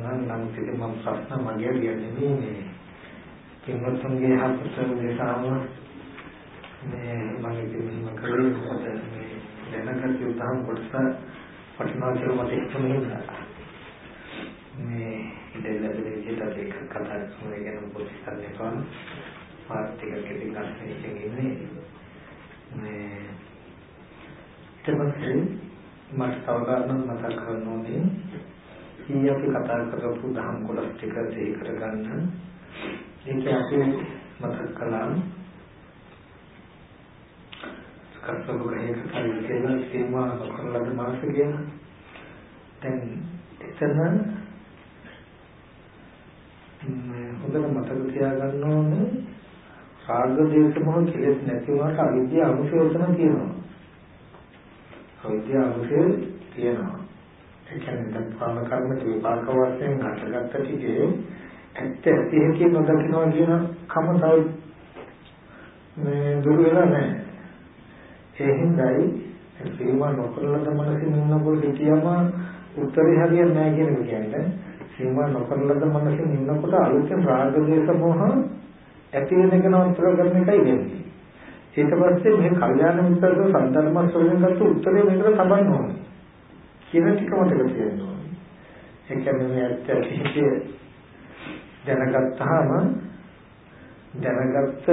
ප්‍රශ්න මගේ කියන්නේ මේ කිම්මතුන්ගේ හපුත නිසාම මේ මම කිසිම කරුණු මොකද මේ දැනගත් උදාහරණ කොටස වටිනා කියලා මට හිතුනේ මේ ඉතින් ලැබෙන විදිහට ඒක කතා කරන එක ගැන පොඩි කරන්න එපා. ආර්ථික කෙටි ගන්න ඉන්නේ. මේ ඊට පස්සේ මට තව කාරණා මතක් කරන්න ඕනේ. ඊයේ අපි කතා කරපු දහම් කොටස් ටික තේ කරගන්න. ඒක අපි මතක් කළා. කර්තව්‍ය ග්‍රහයක පරිච්ඡේද සීමා කරලද මාස කියන. දැන් එතන හොඳට මතක තියාගන්න ඕනේ රාග දේශ මොහ කෙලෙස් නැති වුණාට අවිද්‍යාව අනුසය උතන තියෙනවා. අවිද්‍යාව අනුසය තියෙනවා. ඒ කියන්නේ ප්‍රාණ කර්ම විපාක වශයෙන් හටගත්ත ටිකේ ඇත්ත ඇති හැටි නොදකින්නවා කියන කම තව මේ දුර වෙලා නැහැ. ඒ හින්දායි සීමා නොකරලද මනසින් ඉන්නකොට හිතියම උත්තරේ හරියන්නේ නැහැ කියන එක කියන්නේ. සීමා නොකරලද මනසින් ඉන්නකොට අලුතෙන් රාග දේශ මොහ ඇති වෙන එක නතර කරන එකයි වෙන්නේ. ඊට පස්සේ මේ කල්යාණ මිත්‍රව සද්ධර්ම ශ්‍රවණය කරලා උත්තරේ මේකට තබන්න ඕනේ. කියන ටික මතක තියෙන්න ඕනේ. ඒ කියන්නේ මේ ඇත්ත ඇහිිතේ දැනගත්තාම දැනගත්ත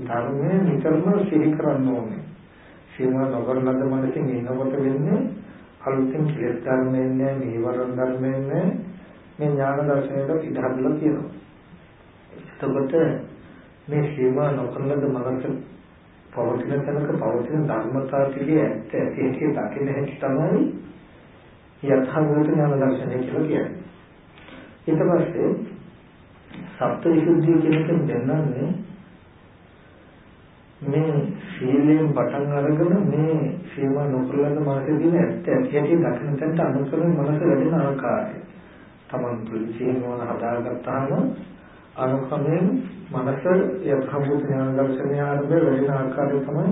ධර්මයේ නිතරම සිහි කරන්න ඕනේ. සීමා නොකරනද මනසින් ඉන්නකොට වෙන්නේ අලුතින් කෙලෙස් ධර්මයෙන් නෑ, නීවරණ ධර්මයෙන් නෑ, මේ ඥාන දර්ශනයට ඉඩ හදලා තියෙනවා. එතකොට මේ සීමා නොකරනද මනස පවතින තැනක පවතින ධර්මතා ටිකේ ඇත්ත ඇති හැටි දකින්න හැටි තමයි යථාභූත ඥාන දර්ශනය කියලා කියන්නේ. ඊට පස්සේ සත්‍ය විසුද්ධිය කියන එක දෙන්නන්නේ මේ සීලයෙන් පටන් අරගෙන මේ සීමා නොකරන මාසේ දින ඇත්ත ඇති හැටි දකින්න තැනට අනුසරණ මනස වැඩෙන ආකාරය. Taman තුල සීමාව හදාගත්තාම අනුකමෙන් මනස යථාභූත ඥාන දර්ශනය ආරම්භ වෙන ආකාරය තමයි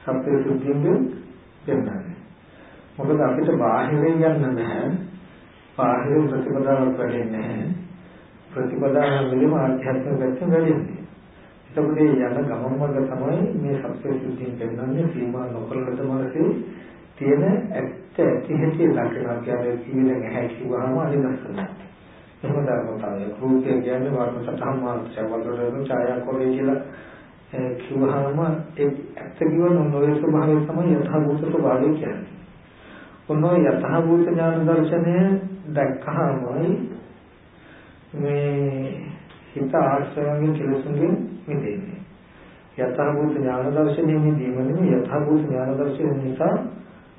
සත්‍ය සුද්ධියෙන් දෙන්නන්නේ. මොකද අපිට බාහිරින් යන්න නැහැ. බාහිර ප්‍රතිපදාවක් වැඩෙන්නේ නැහැ. ප්‍රතිපදාව වලින් ආධ්‍යාත්මික පැත්ත වැඩෙන්නේ. එතකොට මේ යන ගමන් වල තමයි මේ සත්‍ය සුද්ධියෙන් දෙන්නන්නේ සීමා නොකරලද මාසේ තියෙන ඇත්ත ඇති හැටි ලක්ෂණ කියන්නේ කීවෙන් ඇහැ කිව්වහම අනිදස්සනයි. එහෙම ධර්මතාවය. රූපය කියන්නේ වර්ණ සතහන් මාත්‍රය වලට ඡායා කොරේ කියලා කිව්වහම ඒ ඇත්ත කිවන නොවේ ස්වභාවය තමයි යථාභූත ස්වභාවය කියන්නේ. ඔන්නෝ යථාභූත ඥාන දර්ශනය දැක්කහමයි මේ හිත ආශ්‍රයයෙන් කෙලසුන්ගෙන් මිදෙන්නේ. යථාභූත ඥාන දර්ශනයේ මිදීමනේ යථාභූත ඥාන දර්ශනය නිසා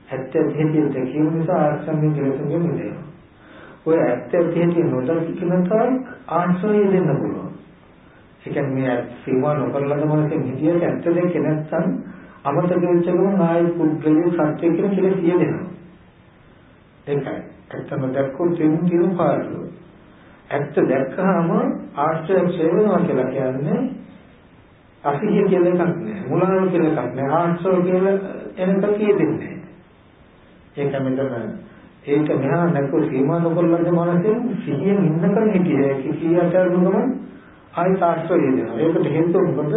ඇත්ත ඇති දැකීම නිසා ආශ්‍රයයෙන් කෙලසුන්ගෙන් මිදෙනවා. ඔය ඇත්ත ඇති නොදකින්න තාක් ආශ්‍රය දෙන්න පුළුවන්. ඒ කියන්නේ මේ සීමා නොකරලා තමයි හිතියට ඇත්ත දෙකේ නැත්නම් අමතක වෙච්ච ගමන් ආයි පුද්ගලික සත්‍ය කියන කෙලෙස් තියෙනවා. ඒකයි. ඇත්ත නොදක්කොත් තේරුම් తీරු පාඩුව. ඇත්ත දැක්කහම ආශ්‍රය ඡේදනවා කියලා කියන්නේ අසිහිය කියලා එකක් නෑ. මුලාව කියලා එකක් නෑ. ආශ්‍රය කියලා එනක කියෙන්නේ. ඒක මෙතන ඒක මෙහා නැතුව සීමා නොකරලද මනසෙන් සිහියෙන් ඉන්නකම් හිටියේ කිසියට අරුණම ආයි තාක්ෂය දෙනවා. ඒකට හේතුව මොකද?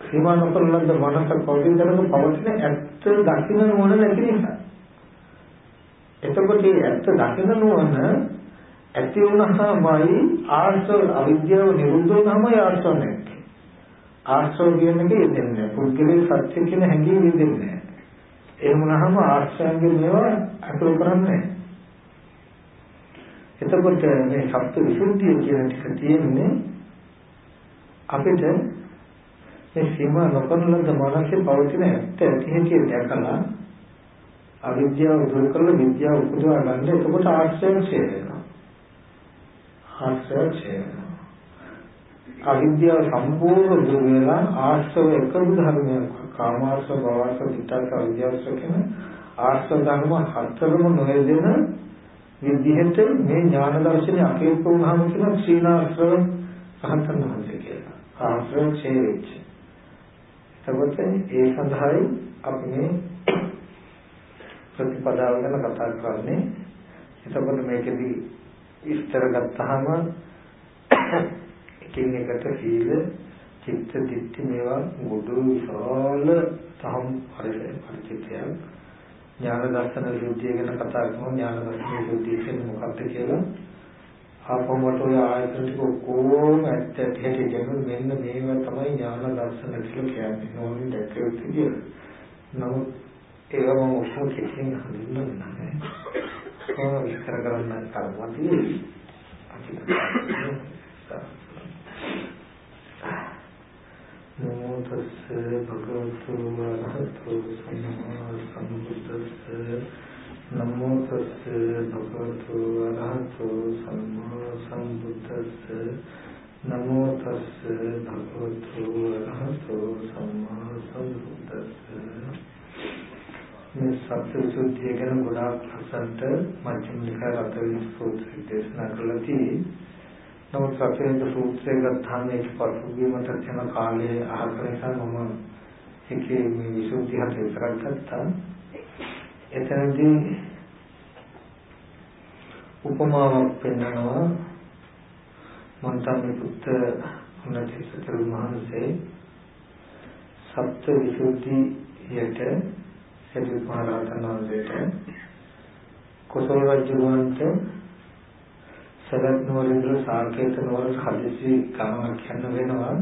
සීමා නොකරලද මනස පෞද්ගලික කරන පවතින ඇත්ත දකින්න ඕන නැති නිසා. එතකොට මේ ඇත්ත දකින්න ඕන ඇති වුණාමයි ආර්ථ අවිද්‍යාව නිරුද්ධ වුණාමයි ආර්ථ නැති. ආශ්‍රව කියන එක යෙදෙන්නේ පුද්ගලික සත්‍ය කියන හැඟීම යෙදෙන්නේ එහෙම නැහම ආශ්‍රයන්ගේ මේවා අතුරු කරන්නේ එතකොට මේ සත්‍ය විසුද්ධිය කියන ටික තියෙන්නේ අපිට මේ සීමා නොකරන ලද මනසේ පවතින ඇත්ත ඇති හැටි දැකලා අවිද්‍යාව දුරු කරලා විද්‍යාව උපදවා ගන්න එතකොට ආශ්‍රය ඡේ වෙනවා. ආශ්‍රය ඡේ වෙනවා. අවිද්‍යාව සම්පූර්ණ දුර වෙලා ආශ්‍රව එකම ධර්මයක් කාමාශ්‍රව භවශ්‍රව විතර්ක අවිද්‍යාවශ්‍රව කියන ආශ්‍රව ධර්ම හතරම නොයෙදෙන විදිහට මේ ඥාන දර්ශනේ අකේප වුණාම කියන සීනාශ්‍රව රහතන් වහන්සේ කියලා. ආශ්‍රව ඡේවිච්ච. එතකොට ඒ සඳහායි අපි මේ ප්‍රතිපදාව ගැන කතා කරන්නේ. එතකොට මේකෙදි විස්තර ගත්තාම එකින් එකට සීල චිත්ත දිට්ඨි මේවා මුදු විශාල තහම් පරිචිතයක් ඥාන දර්ශන විසුද්ධිය ගැන කතා කරනවා ඥාන දර්ශන විසුද්ධිය කියන්නේ මොකක්ද කියලා ආපමට ඔය ආයතන ටික ඔක්කොම ඇත්ත ඇති හැටි කියනවා මෙන්න මේවා තමයි ඥාන දර්ශන කියලා කියන්නේ නෝනින් දැක්කේ කියලා. නමුත් ඒවා මම ඔක්කොම කිසිම හඳුන්වන්නේ නැහැ. කොහොම විස්තර කරන්න කරුණාතියි. නමෝ තස්ස භගවතු වරහතු සම්මා සම්බුද්දස්ස නමෝ තස්ස භගවතු වරහතු සම්මා සම්බුද්දස්ස නමෝ තස්ස භගවතු වරහතු සම්මා සම්බුද්දස්ස මේ සත්‍ය සුද්ධිය ගැන ගොඩාක් ලස්සනට මධ්‍යම නිකාය රතවින් සූත්‍රය දේශනා කළා තියෙන්නේ නමුත් සත්‍යයෙන් සූත්‍රය ගත්තාම මේක පසුගියමට යන කාලයේ අහක නිසා මම එකේ මේ විසුද්ධි හත විතරක් ගත්තා. එතනදී උපමාවක් පෙන්නනවා මන්තමේ පුත්ත උන්නතිසතර මහන්සේ සත්‍ය විසුද්ධියට සරියුත් මහ රහතන් වහන්සේට කුසල රජුන්ට සරත් නුවර ඉඳලා සාකේත නුවර හදිසි ගමනක් යන්න වෙනවා.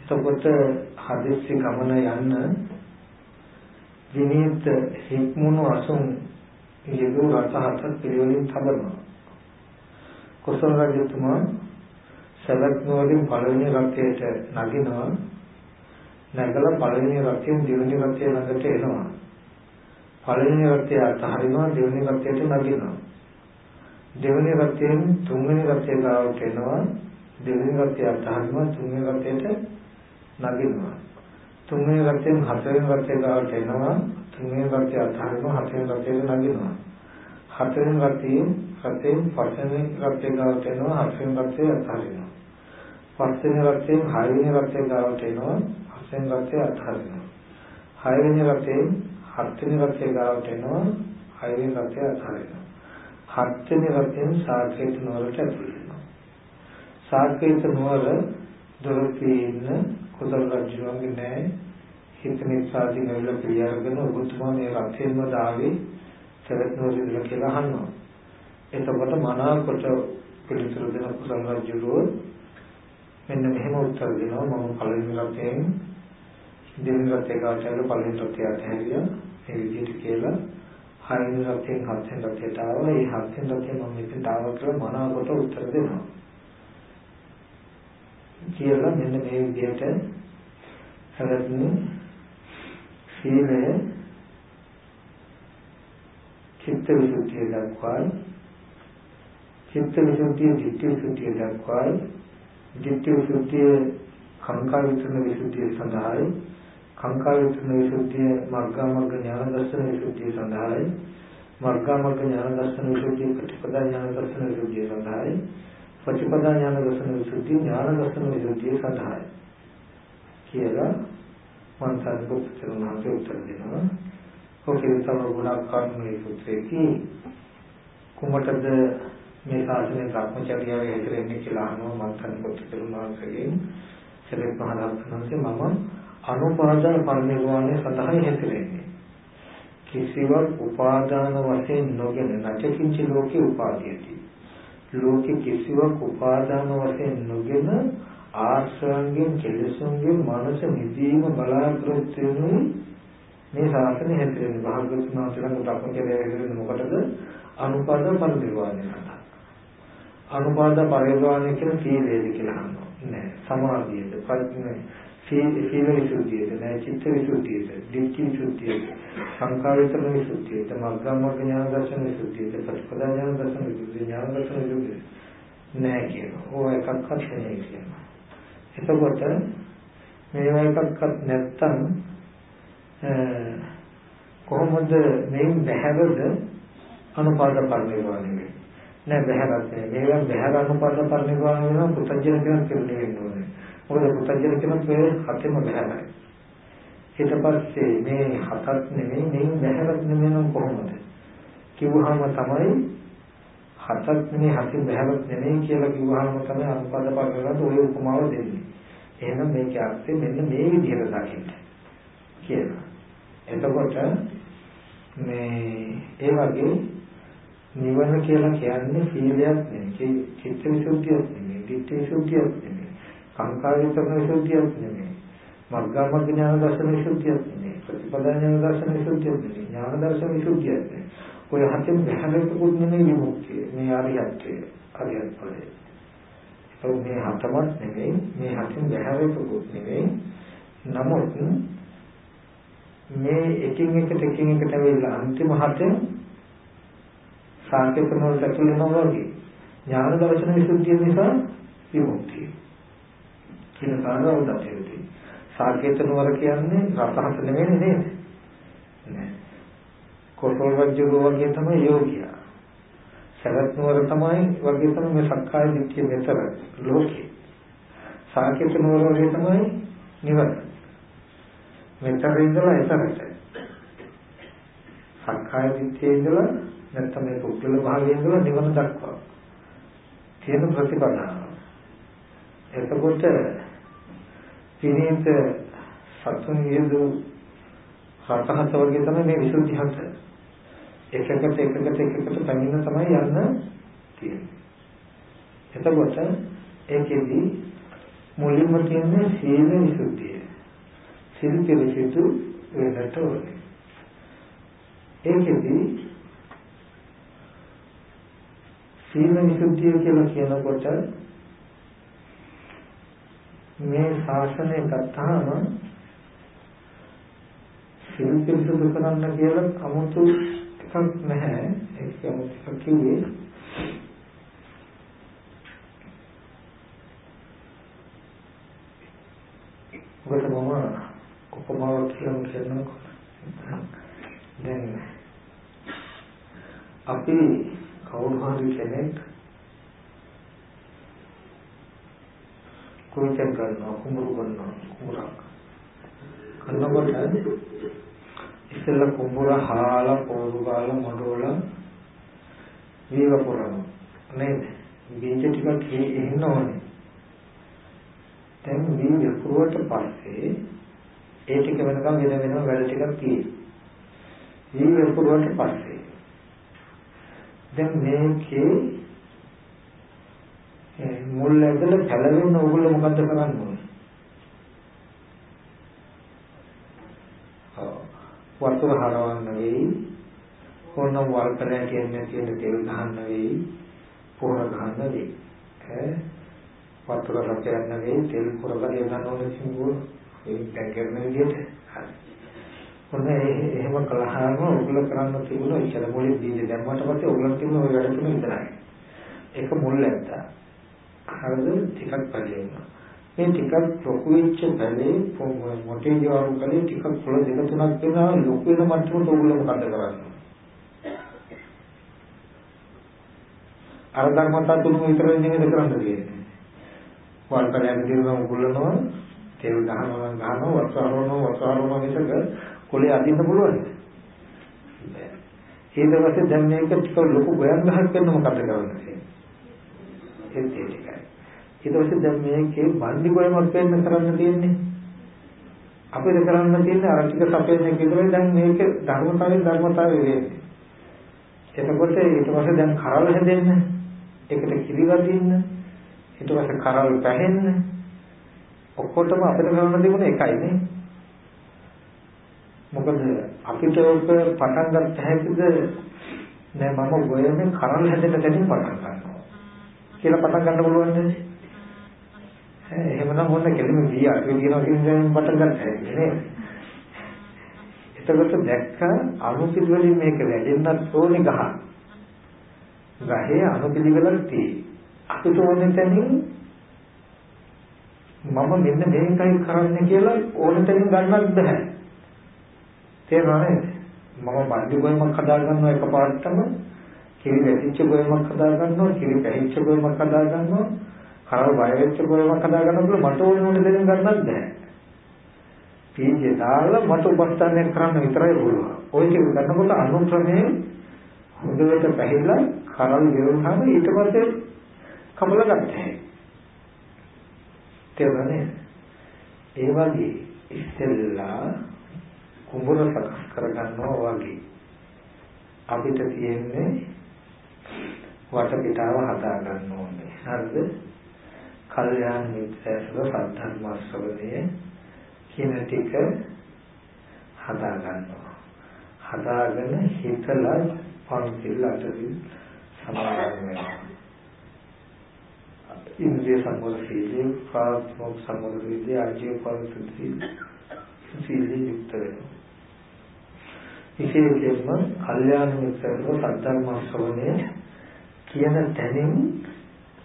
එතකොට හදිසි ගමන යන්න විනීත හික්මුණු අසුන් යෙදු රස හතක් පිළිවෙලින් තබනවා. කුසල රජතුමා සරත් නුවරින් පළවෙනි රථයට නගිනවා. නැගලා පළවෙනි රථයෙන් දෙවෙනි රථය ළඟට එනවා. පළවෙනි රථය අතහරිනවා දෙවෙනි රථයට නගිනවා. දෙවෙනි රත්යෙන් තුන්වෙනි රත්ය ගාවට එනවා. දෙවෙනි රත්ය අතහරිනවා. තුන්වෙනි රත්යට නගිනවා. තුන්වෙනි රත්යෙන් හතරවෙනි රත්ය ගාවට එනවා. තුන්වෙනි රත්ය අතහරිනවා. හතරවෙනි රත්යට නගිනවා. හතරවෙනි රත්යෙන් රත්යෙන් පස්වෙනි රත්ය ගාවට එනවා. හතරවෙනි රත්ය අතහරිනවා. පස්වෙනි රත්යෙන් හයවෙනි රත්ය ගාවට එනවා. හතරවෙනි රත්ය අතහරිනවා. හයවෙනි රත්යෙන් හත්වෙනි රත්ය ගාවට එනවා. හයවෙනි රත්ය අතහරිනවා. හත්වෙනි රතෙන් සාකේත නුවරට ඇතුළු වෙනවා. සාකේත නුවර දොරටුවේ ඉන්න කුසල රජුගේ නෑ හිත නිසාදී නෙවල පිළිඅරගෙන ඔබතුමා මේ රතෙන්ම දාවේ සරත් නුවර ඉඳලා කියලා අහනවා. එතකොට මනාකොට පිළිතුරු දෙන කුසල රජුරෝ මෙන්න මෙහෙම උත්තර දෙනවා මම පළවෙනි රතෙන් දෙවෙනි රතේ ගාචාල පළවෙනි රතේ අතහැරියා ඒ විදිහට කියලා හයින් රතෙන් හත්ෙන් රතයට ආවා. ඒ හත්ෙන් රතේ මම මෙතෙන් ආවා කියලා මනාවකට උත්තර දෙනවා. කියලා මෙන්න මේ විදිහට හැරෙන්නේ සීලය චිත්ත විසුද්ධිය දක්වායි චිත්ත විසුද්ධිය ධිට්ඨි විසුද්ධිය දක්වායි ධිට්ඨි විසුද්ධිය කාංකා විතරන විසුද්ධිය සඳහායි කාංකා විතරන විසුද්ධිය මග්ගා මග්ග ඥාන දර්ශන විසුද්ධිය සඳහායි. මග්ගා මග්ග ඥාන දර්ශන විසුද්ධිය ප්‍රතිපදා ඥාන දර්ශන විසුද්ධිය සඳහායි. ප්‍රතිපදා ඥාන දර්ශන විසුද්ධිය ඥාන දර්ශන විසුද්ධිය සඳහායි. කියලා මම සාධුපුත්‍රණාගේ උත්තර දෙනවා. ඔකේ තව ගොඩක් කර්මයේ සූත්‍රයේ කුමටද මේ ශාසනයේ භ්‍රමචර්යාවේ හැදෙන්නේ කියලා අහනවා මම සාධුපුත්‍රණාගෙන් සරිත් මහ රහතන්ගේ මම අනුපාදාන පරිනිර්වාණය සඳහා හැසිරෙන්නේ. කිසිවක් උපාදාන වශයෙන් නොගෙන නැචකින්ච ලෝකේ උපාදීයති. ලෝකේ කිසිවක් උපාදාන වශයෙන් නොගෙන ආශ්‍රයන්ගෙන් කෙලෙසුන්ගෙන් මනස නිදීම බලාපොරොත්තු වෙනුයි මේ ශාසනය හැදෙන්නේ භාගතුන් වහන්සේලාට ධර්ම කියලා හැදෙන්නේ මොකටද? අනුපාද පරිනිර්වාණය සඳහා. අනුපාද පරිනිර්වාණය කියන සීලයද කියලා අහනවා. නෑ. සමාධියද ප්‍රඥා සීල විසුද්ධියද නෑ චිත්ත විසුද්ධියද දිට්ඨි විසුද්ධියද සංඛාර විතරන විසුද්ධියද මග්ගමග්ග ඥාන දර්ශන විසුද්ධියද ප්‍රතිපදා ඥාන දර්ශන විසුද්ධිය ඥාන දර්ශන විසුද්ධිය නෑ කියනවා ඕවා එකක්වත් නෑ කියනවා. එතකොට මේවා එකක්වත් නැත්තම් කොහොමද මේ බහැරද අනුපාද පරිනිර්වාණය වෙන්නේ? නෑ බහැරත් නෑ. මේවා බහැර අනුපාද පරිනිර්වාණය වෙනවා පුතජන කියන කෙරෙන්නේ වෙන්න ඕනේ. මොකද පුතජන කියන මේ හතෙම බහැරයි ඊට පස්සේ මේ හතක් නෙමෙයි මේ බහැරත් නෙමෙයි නම් කොහොමද? කිව්වහම තමයි හතක් නෙමෙයි හතින් බහැරත් නෙමෙයි කියලා කිව්වහම තමයි අනුපාද පරිනිර්වාණය ඔය උපමාව දෙන්නේ. එහෙනම් මේකේ අර්ථය මෙන්න මේ විදිහට දකින්න කියලා. එතකොට මේ ඒ වගේ නිවන කියලා කියන්නේ සීලයක් නෙමෙයි, චිත්ත විසුද්ධියක් නෙමෙයි, ධිට්ඨි විසුද්ධියක් නෙමෙයි, කාංකා විතරන විසුද්ධියක් නෙමෙයි, මග්ගම ඥාන දර්ශන විසුද්ධියක් නෙමෙයි, ප්‍රතිපදා ඥාන දර්ශන විසුද්ධියක් නෙමෙයි, ඥාන දර්ශන විසුද්ධියක් නෙමෙයි. ඔය හතෙන් බහැරෙකුත් නෙමෙයි විමුක්තිය. මේ ආරියත්වය, ආරියත් ඵලය. ඔව් මේ හතමත් නෙමෙයි, මේ හතෙන් බහැරෙකුත් නෙමෙයි. නමුත් මේ එකින් එකට එකින් එකට ඇවිල්ලා අන්තිම හතෙන් සාකේතන වලට ඇතුළු වෙනවා වගේ ඥාන දර්ශන විසුද්ධිය නිසා විමුක්තිය කියන කාරණාව උදැටෙන්නේ සාකේතන වල කියන්නේ රසහත නෙමෙයි නේද? නෑ. කොසල් වජ්ජෝ වගේ තමයි යෝගියා. සරත් නුවර තමයි වගේ තමයි මේ සක්කාය දිට්ඨිය මෙතර ලෝකේ. සාකේතන වල වගේ තමයි නිවන. මෙතන ඉඳලා එතනට. සක්කාය දිට්ඨියේ ඉඳලා නැත්නම් මේ පුද්ගල භාවයේ ඉඳලා නිවන දක්වා. තියෙන ප්‍රතිපදාව. එතකොට විනීත සතුන් විදු සතහත වගේ තමයි මේ විසුද්ධි හත. එකකට එකකට එකකට පැමිණ තමයි යන්න තියෙන්නේ. එතකොට ඒකෙදි මුලින්ම කියන්නේ සීල විසුද්ධිය. සිල් පිළිසිතු වෙනට ඕනේ. ඒකෙදි සීල විසුද්ධිය කියලා කියනකොට මේ ශාසනය ගත්තාම සිල් පිරිසුදු කරන්න කියලා 아무තු එකක් නැහැ. ඒක 아무තු එකක් කිව්වේ. ඔබට මම උපමාවක් කියන්න කියනකොට දැන් අපි කවුරු හරි කෙනෙක් කුයිතෙන් කරනවා කුඹුරු කරනවා කුඹුරක්. කරනකොට ඉස්සෙල්ලා කුඹුර හාලා පොරු ගාලා මොඩෝලා වීව පුරනවා. නේද? බීජ ටිකක් එන්න ඕනේ. දැන් වීව පුරුවට පස්සේ ඒ ටික වෙනකම් වෙන වෙනම වැඩ ටිකක් තියෙනවා. ඊයේ පුරවට පස්සේ දැන් මේකේ මුල් ඇදලා පැලවෙන්න ඕගොල්ලෝ මොකද්ද කරන්න ඕනේ? වතුර හරවන්න වෙයි. ඕනම් වල්පරය කියන්නේ කියන තෙල් ගහන්න වෙයි. පොහොර ගහන්න වෙයි. ඈ වතුර රැකයන්න වෙයි. තෙල් පොර කරේ ගන්න ඕනේ සිංගුව. ඒක කරන විදිහට හරි. ඔන්න එහෙම කළාම ඔයගොල්ලෝ කරන්න තිබුණා ඉතල මොලේ බීජ දැම්මට පස්සේ ඔයගොල්ලෝ තිබුණ ඔය වැඩ තුන විතරයි. ඒක මුල් නැත්තා. හරිද ටිකක් පරිවෙනවා. මේ ටිකක් ලොකු වෙච්ච බැලේ මොටේ ජවාරු කලේ ටිකක් පොළ දෙක තුනක් වෙනවා ලොකු වෙන මට්ටමට ඔයගොල්ලෝ මොකද කරන්නේ? අර ධර්මතා තුන විතරයි නෙමෙයි කරන්න තියෙන්නේ. වල්පරයක් දිනන උගලනවා තෙල් ගහනවා ගහනවා වසහරනවා වසහරනවා මිසක කොලේ අදින්න පුළුවන්. ඊට පස්සේ දැන් මේක ටික ලොකු ගොයන් ගහක් කරන මොකද කරන්නේ? ඒත් ඒ ටිකයි. ඊට පස්සේ දැන් මේකේ බන්දි ගොයමක් වෙන්න කරන්න තියෙන්නේ. අපිට කරන්න තියෙන්නේ අර ටික සපේන එක විතරයි දැන් මේක ධර්මතාවයෙන් ධර්මතාවය වෙන්නේ. එතකොට ඊට පස්සේ දැන් කරල් හැදෙන්න, ඒකට කිරි වදින්න, ඊට පස්සේ කරල් පැහෙන්න ඔක්කොටම අපිට කරන්න තිබුණ එකයි නේ. මොකද අපිට ඔක පටන් ගන්න හැකිද නෑ මම ගොයමෙන් කරල් හැදෙන්න දෙමින් පටන් ගන්නවා කියලා පටන් ගන්න පුළුවන් නේද? එහෙමනම් මොන කෙලිම ගිය අපි කියනවා කියන දේ පටන් ගන්න හැකියි නේද? එතකොට දැක්ක අනුපිළිවෙලින් මේක වැඩෙන්නත් ඕනේ ගහ. ගහේ අනුපිළිවෙලක් තියෙයි. අපිට ඕනේ තැනින් මම මෙන්න මේකයි කරන්නේ කියලා ඕන තැනින් ගන්නත් බෑ. තේරුණා නේද? මම බඩු ගොයමක් හදා ගන්නවා එකපාරටම කිරි වැටිච්ච ගොයමක් හදා ගන්නවා කිරි පැහිච්ච ගොයමක් හදා ගන්නවා කරව බය වෙච්ච ගොයමක් හදා ගන්නවා මට ඕන ඕන දෙයක් ගන්නත් බෑ. පීජේ දාලා මට උපස්ථානය කරන්න විතරයි පුළුවන්. ওই ටික ගන්නකොට අනුක්‍රමයෙන් හොඳට පැහිලා කරල් ගෙවුනහම ඊට පස්සේ කමල ගන්නවා. තේරුණානේ? ඒ වගේ ඉස්සෙල්ලා කුඹුර සකස් කරගන්නවා වගේ අපිට තියෙන්නේ වටපිටාව හදා ගන්න ඕනේ. හරිද? කල්යාණ මිත්‍රයව සද්ධර්ම ශ්‍රවණයේ කියන ටික හදා ගන්නවා. හදාගෙන හිතලා පන්සිල් අටසිල් සමාදන් වෙනවා. ඉන්ද්‍රිය සංවර සීලය, ප්‍රාත්මක සංවර සීලය, ආජීව පරිසුද්ධ සීලය, සීලය යුක්ත වෙනවා. විශේෂයෙන්ම කල්යාණ මිත්‍රව සද්ධර්ම ශ්‍රවණය කියන තැනින්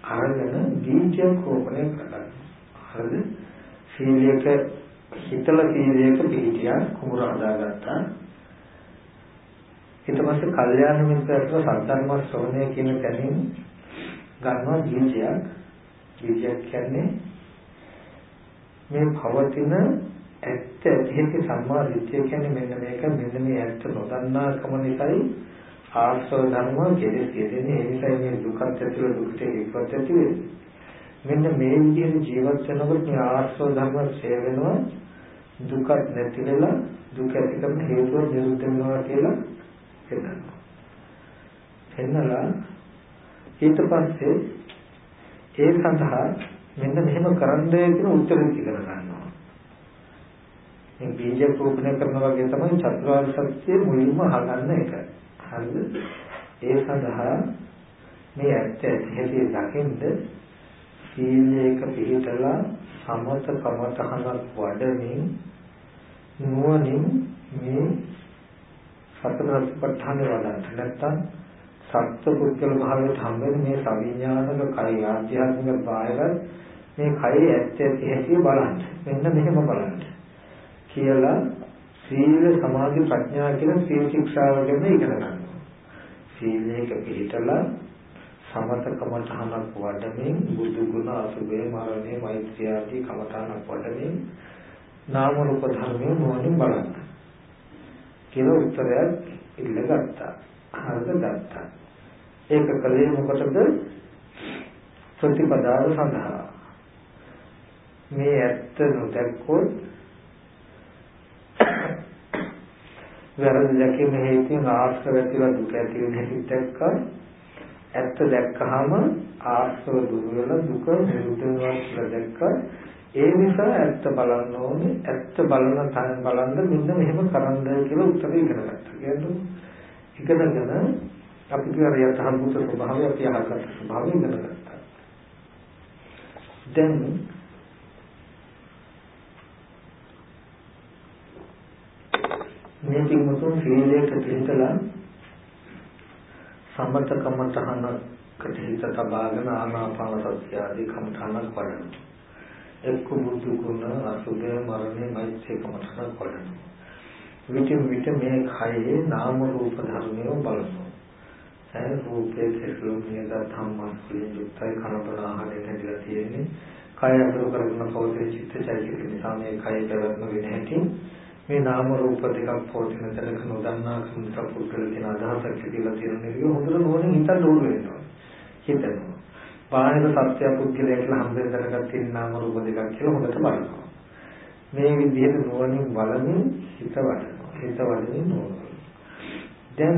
අරගෙන බීජයක් රෝපණය කරගන්න. හරිද? සීලයක හිතල සීලයක පිළිතියා කුඹුර හදාගත්තා. ඊට පස්සේ කල්යාණ මිත්‍රව සද්ධර්ම ශ්‍රවණය කියන තැනින් ගන්නවා බීජයක්. බීජයක් කියන්නේ මේ පවතින ඇත්ත ඇහිති සම්මා දිට්ඨිය කියන්නේ මෙන්න මේක මෙන්න මේ ඇත්ත නොදන්නාකම නිසායි ආශ්‍රව ධර්ම කෙලෙස් යෙදෙන්නේ ඒ නිසා මේ දුකත් ඇතුළ දුකට ඒකවත් ඇති වෙන්නේ. මෙන්න මේ විදිහට ජීවත් වෙනකොට මේ ආශ්‍රව ධර්ම ඡේ වෙනවා දුකත් නැති වෙලා දුක ඇති කරන හේතුව නිරුද්ධ වෙනවා කියලා කියනවා එන්නලා ඊට පස්සේ ඒ සඳහා මෙන්න මෙහෙම කරන්නයි කියන උත්තර ඉගෙන ගන්නවා. මේ බීජ රෝපණය කරන වගේ තමයි චතුරාර්ය සත්‍ය මුලින්ම අහගන්න එක. හරිද? ඒ සඳහා මේ ඇත්ත ඇති දකින්ද සීලයක පිළිතලා සමත කමතහනක් වඩමින් නුවණින් මේ සතරපට්ඨාන වඩන්න නැත්තම් සත්ව පුද්ගල භාවයට හම්බෙන මේ සවිඥානික කය ආධ්‍යාත්මික බාහිර මේ කයේ ඇත්ත ඇති බලන්න. මෙන්න මෙහෙම බලන්න. කියලා සීල සමාධි ප්‍රඥා කියන සීල ශික්ෂාව ගැන ඉගෙන ගන්නවා. සීලයක පිළිතලා සමත කමඨහනක් වඩමින් බුදු ගුණ අසුභේ මරණේ මෛත්‍රිය ආදී කමඨහනක් වඩමින් නාම රූප ධර්මයේ මොනින් බලන්න. කියලා උත්තරයක් ඉල්ලගත්තා. හරිද ගත්තා. ඒක කලේ මොකටද? ප්‍රතිපදාව සඳහා. මේ ඇත්ත නොදැක්කොත් වැරදි දැකීම හේතුවෙන් ආශ්‍රව ඇතිව දුක ඇති වෙන හැටි දැක්කා. ඇත්ත දැක්කහම ආශ්‍රව දුර වෙලා දුක නිරුද්ධ වෙනවා කියලා දැක්කා. ඒ නිසා ඇත්ත බලන්න ඕනේ. ඇත්ත බලන තැන බලන්න මෙන්න මෙහෙම කරන්න කියලා උත්තර ඉගෙන ගත්තා. කියන්නේ ඉගෙනගෙන අපි කියන යථාභූත ස්වභාවය අපි අහකට ස්වභාවය ඉගෙන ගත්තා. දැන් මේ පින්වතුන් සීලයට පිළිතලා සම්මත කමඨහනකට හිත තබාගෙන ආනාපාන සතිය ආදී කමඨහනක් වඩනවා. එක්ක බුදු ගුණ අසුභය මරණය මෛත්‍රී කමඨහනක් වඩනවා. විටින් විට මේ කයේ නාම රූප ධර්මය බලනවා. ඒ රූපයේ කෙසලු නියද ධම්මස්ලින් යුක්තයි කනබල ආහාරයෙන් හැදිලා තියෙන්නේ. කය අතුරු කරගෙන පවතින චිත්තචෛතසික නිසා මේ කය පැවැත්ම වෙන හැටි මේ නාම රූප දෙකක් පොටින තැනක නොදන්නා කම්ත පුද්ගල කියන අදහසක් කියලා තියෙන එක හොඳට නෝනින් හිතන්න ඕන වෙනවා. හිතනවා. බාහිර සත්‍ය පුද්ගලයා කියලා හම්බෙන් දැනගත් තියෙන නාම රූප දෙකක් කියලා හොඳට බලනවා. මේ විදිහට නෝනින් බලමින් හිත වඩනවා. හිත වඩමින් නෝන. දැන්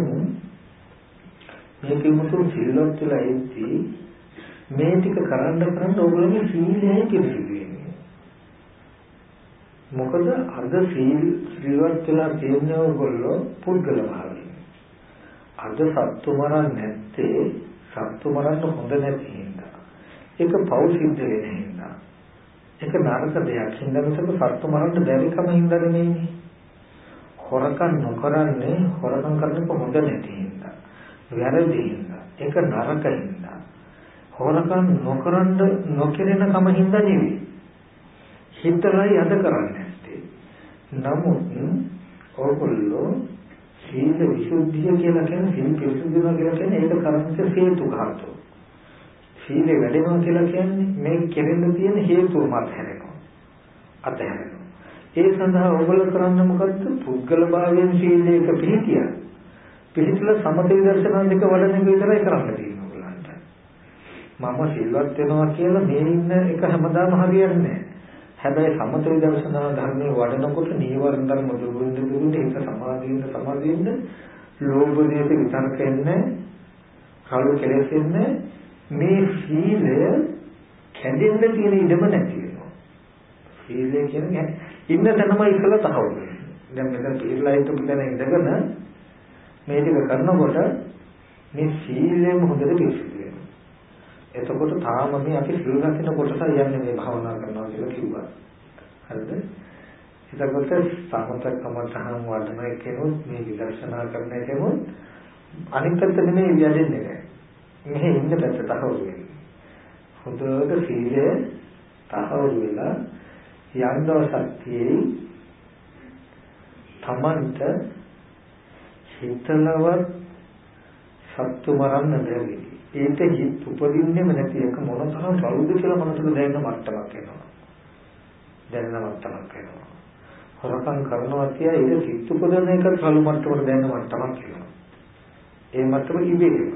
මේක මුතුන් සිල්වත් වෙලා ඉති මේ ටික කරන්න කරන්න ඕගොල්ලෝ සීලයයි කෙරෙන්නේ. මොකද අද සීල් ශ්‍රීවත් වෙලා තියෙන ඕගොල්ලෝ පුද්ගල භාවයෙන්. අද සත්තු මරන්නේ නැත්තේ සත්තු මරන්න හොඳ නැති හින්දා. ඒක පෞ සිද්ධ වෙන හින්දා. ඒක නරක දෙයක්. හින්දා මිසක සත්තු මරන්න බැරි කම හින්දා නෙමෙයිනේ. හොරකම් නොකරන්නේ හොරකම් කරන්නේ හොඳ නැති හින්දා. වැරදි හින්දා. ඒක නරක හින්දා. හොරකම් නොකරන නොකිරෙන කම හින්දා නෙවෙයි. හිතලයි අද කරන්නේ නැත්තේ. නමුත් ඕගොල්ලෝ සීල විසුද්ධිය කියලා කියන්නේ සීල පිරිසුදුනවා කියලා කියන්නේ ඒක කරන්නේ හේතු කාරතෝ. සීල වැඩෙනවා කියලා කියන්නේ මේ කෙරෙන්න තියෙන හේතුව මත හැරෙනවා. අතහැරෙනවා. ඒ සඳහා ඔයගොල්ලෝ කරන්න මොකද්ද? පුද්ගල භාවයෙන් සීලයක පිළිතිය. පිළිතුල සමථ විදර්ශනා දෙක වඩන එක විතරයි කරන්න තියෙන්නේ ඔයගොල්ලන්ට. මම සිල්වත් වෙනවා කියලා මේ ඉන්න එක හැමදාම හරියන්නේ නැහැ. හැබැයි සමත විදර්ශනා ධර්මයේ වඩනකොට නීවරණ ධර්ම දුරුවෙන් දුරුවෙන් ඒක සමාධියෙන් සමාධියෙන් ලෝභ දේශ විතරකෙන්නේ කලු කෙලෙසෙන්නේ මේ සීලය කැඩෙන්න තියෙන ඉඩම නැති වෙනවා. සීලය කියන්නේ ඉන්න තැනම ඉස්සලා තහවුරු දැන් මෙතන පිරලා හිටපු තැන ඉඳගෙන මේ ටික කරනකොට මේ සීලයම හොඳට පිරිසිදු එතකොට තාම මේ අපි සිල් රකින්න කොටස යන්නේ මේ භාවනා කරනවා කියලා කිව්වා. හරිද? එතකොට සමතකම තහනම් වඩන කෙනෙක් මේ විදර්ශනා කරන කෙනෙක් අනිත් පැත්ත නෙමෙයි යදෙන්නේ නැහැ. මෙහි ඉන්න පැත්ත තහවුරු වෙන්නේ. හොඳට සීලය තහවුරු වෙලා යන්දව සත්‍යයේ තමන්ට හිතනවත් සත්තු මරන්න බැරි. ඒක හිත උපදින්නේම නැති එක මොන තරම් බෞද්ධ කියලා මනසට දැනෙන මට්ටමක් වෙනවා. දැනෙන මට්ටමක් වෙනවා. හොරකම් කරනවා කියලා ඒක හිත උපදින එක කලු මට්ටමකට දැනෙන මට්ටමක් වෙනවා. ඒ මට්ටම ඉබේ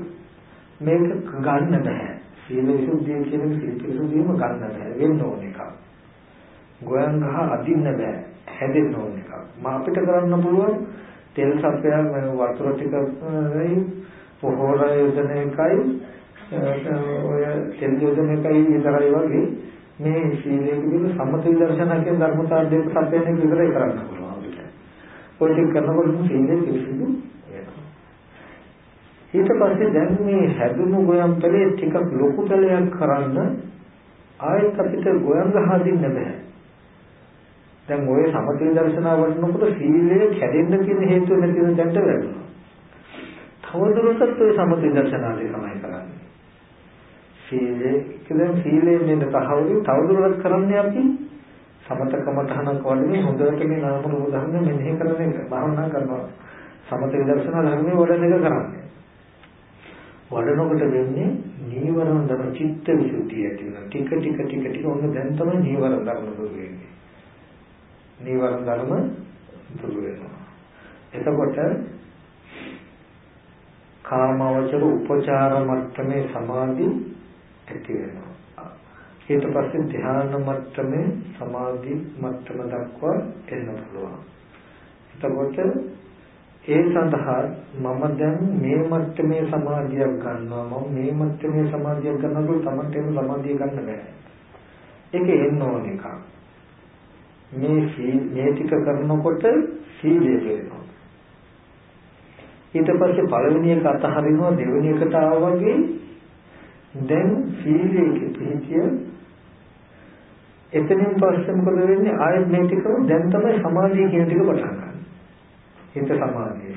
මේක ගන්න බෑ. සීල විසුද්ධිය කියන සීල විසුද්ධියම ගන්න බෑ. වෙන්න ඕන එකක්. ගෝයන් ගහ අදින්න බෑ. හැදෙන්න ඕන එකක්. මා අපිට කරන්න පුළුවන් තෙල් සප්පයක් වතුර ටිකක් පොහොර යොදන එකයි ඔය තෙල් යොදන එකයි විතරයි වගේ මේ සීලයේ කියන සම්මත විදර්ශනා කියන ධර්මතාව දෙක සම්පූර්ණ එක විතරයි කරන්න පුළුවන් අපිට. ඔය ටික කරනකොට සීලයේ පිළිසිදු වෙනවා. ඊට පස්සේ දැන් මේ හැදුණු ගොයම් පෙළේ ටිකක් ලොකු පෙළයක් කරන්න ආයෙත් අපිට ගොයම් ගහදින්න බෑ. දැන් ඔය සමත විදර්ශනා වඩනකොට සීලය කැඩෙන්න තියෙන හේතුව නැති වෙන දැන්ට වැඩිනවා. තවදුරටත් ඔය සමථ විදර්ශනාදී තමයි කරන්නේ. සීලේ කියන සීලයෙන් නේද තහවුරු තවදුරටත් කරන්නේ අපි සමතකම තහනක් වඩන්නේ හොඳට මේ නාම රූප ධර්ම මෙනෙහි කරන එක භාවනා කරනවා. සමථ විදර්ශනා ධර්මයේ වඩන එක කරන්නේ. වඩනකොට වෙන්නේ නීවරණ ධර්ම චිත්ත විසුද්ධිය ඇති වෙනවා. ටික ටික ටික ටික ඔන්න දැන් තමයි නීවරණ ධර්ම දුර වෙන්නේ. නීවරණ ධර්ම දුර වෙනවා. එතකොට කාමවචර උපචාර මට්ටමේ සමාධි ඇති වෙනවා. ඊට පස්සේ ධ්‍යාන මට්ටමේ සමාධි මට්ටම දක්වා එන්න පුළුවන්. එතකොට ඒ සඳහා මම දැන් මේ මට්ටමේ සමාධියක් ගන්නවා මම මේ මට්ටමේ සමාධියක් ගන්නකොට තමන්ට එන සමාධිය ගන්න බෑ. ඒක එන්න ඕන එක. මේ මේ ටික කරනකොට සීලය වෙනවා. ඊට පස්සේ පළවෙනි එක අතහරිනවා දෙවෙනි එකට ආවා වගේ දැන් සීලයේ පිහිටිය එතනින් පස්සේ මොකද වෙන්නේ ආයෙත් මේ ටික දැන් තමයි සමාධිය කියන ටික පටන් ගන්න. හිත සමාධිය.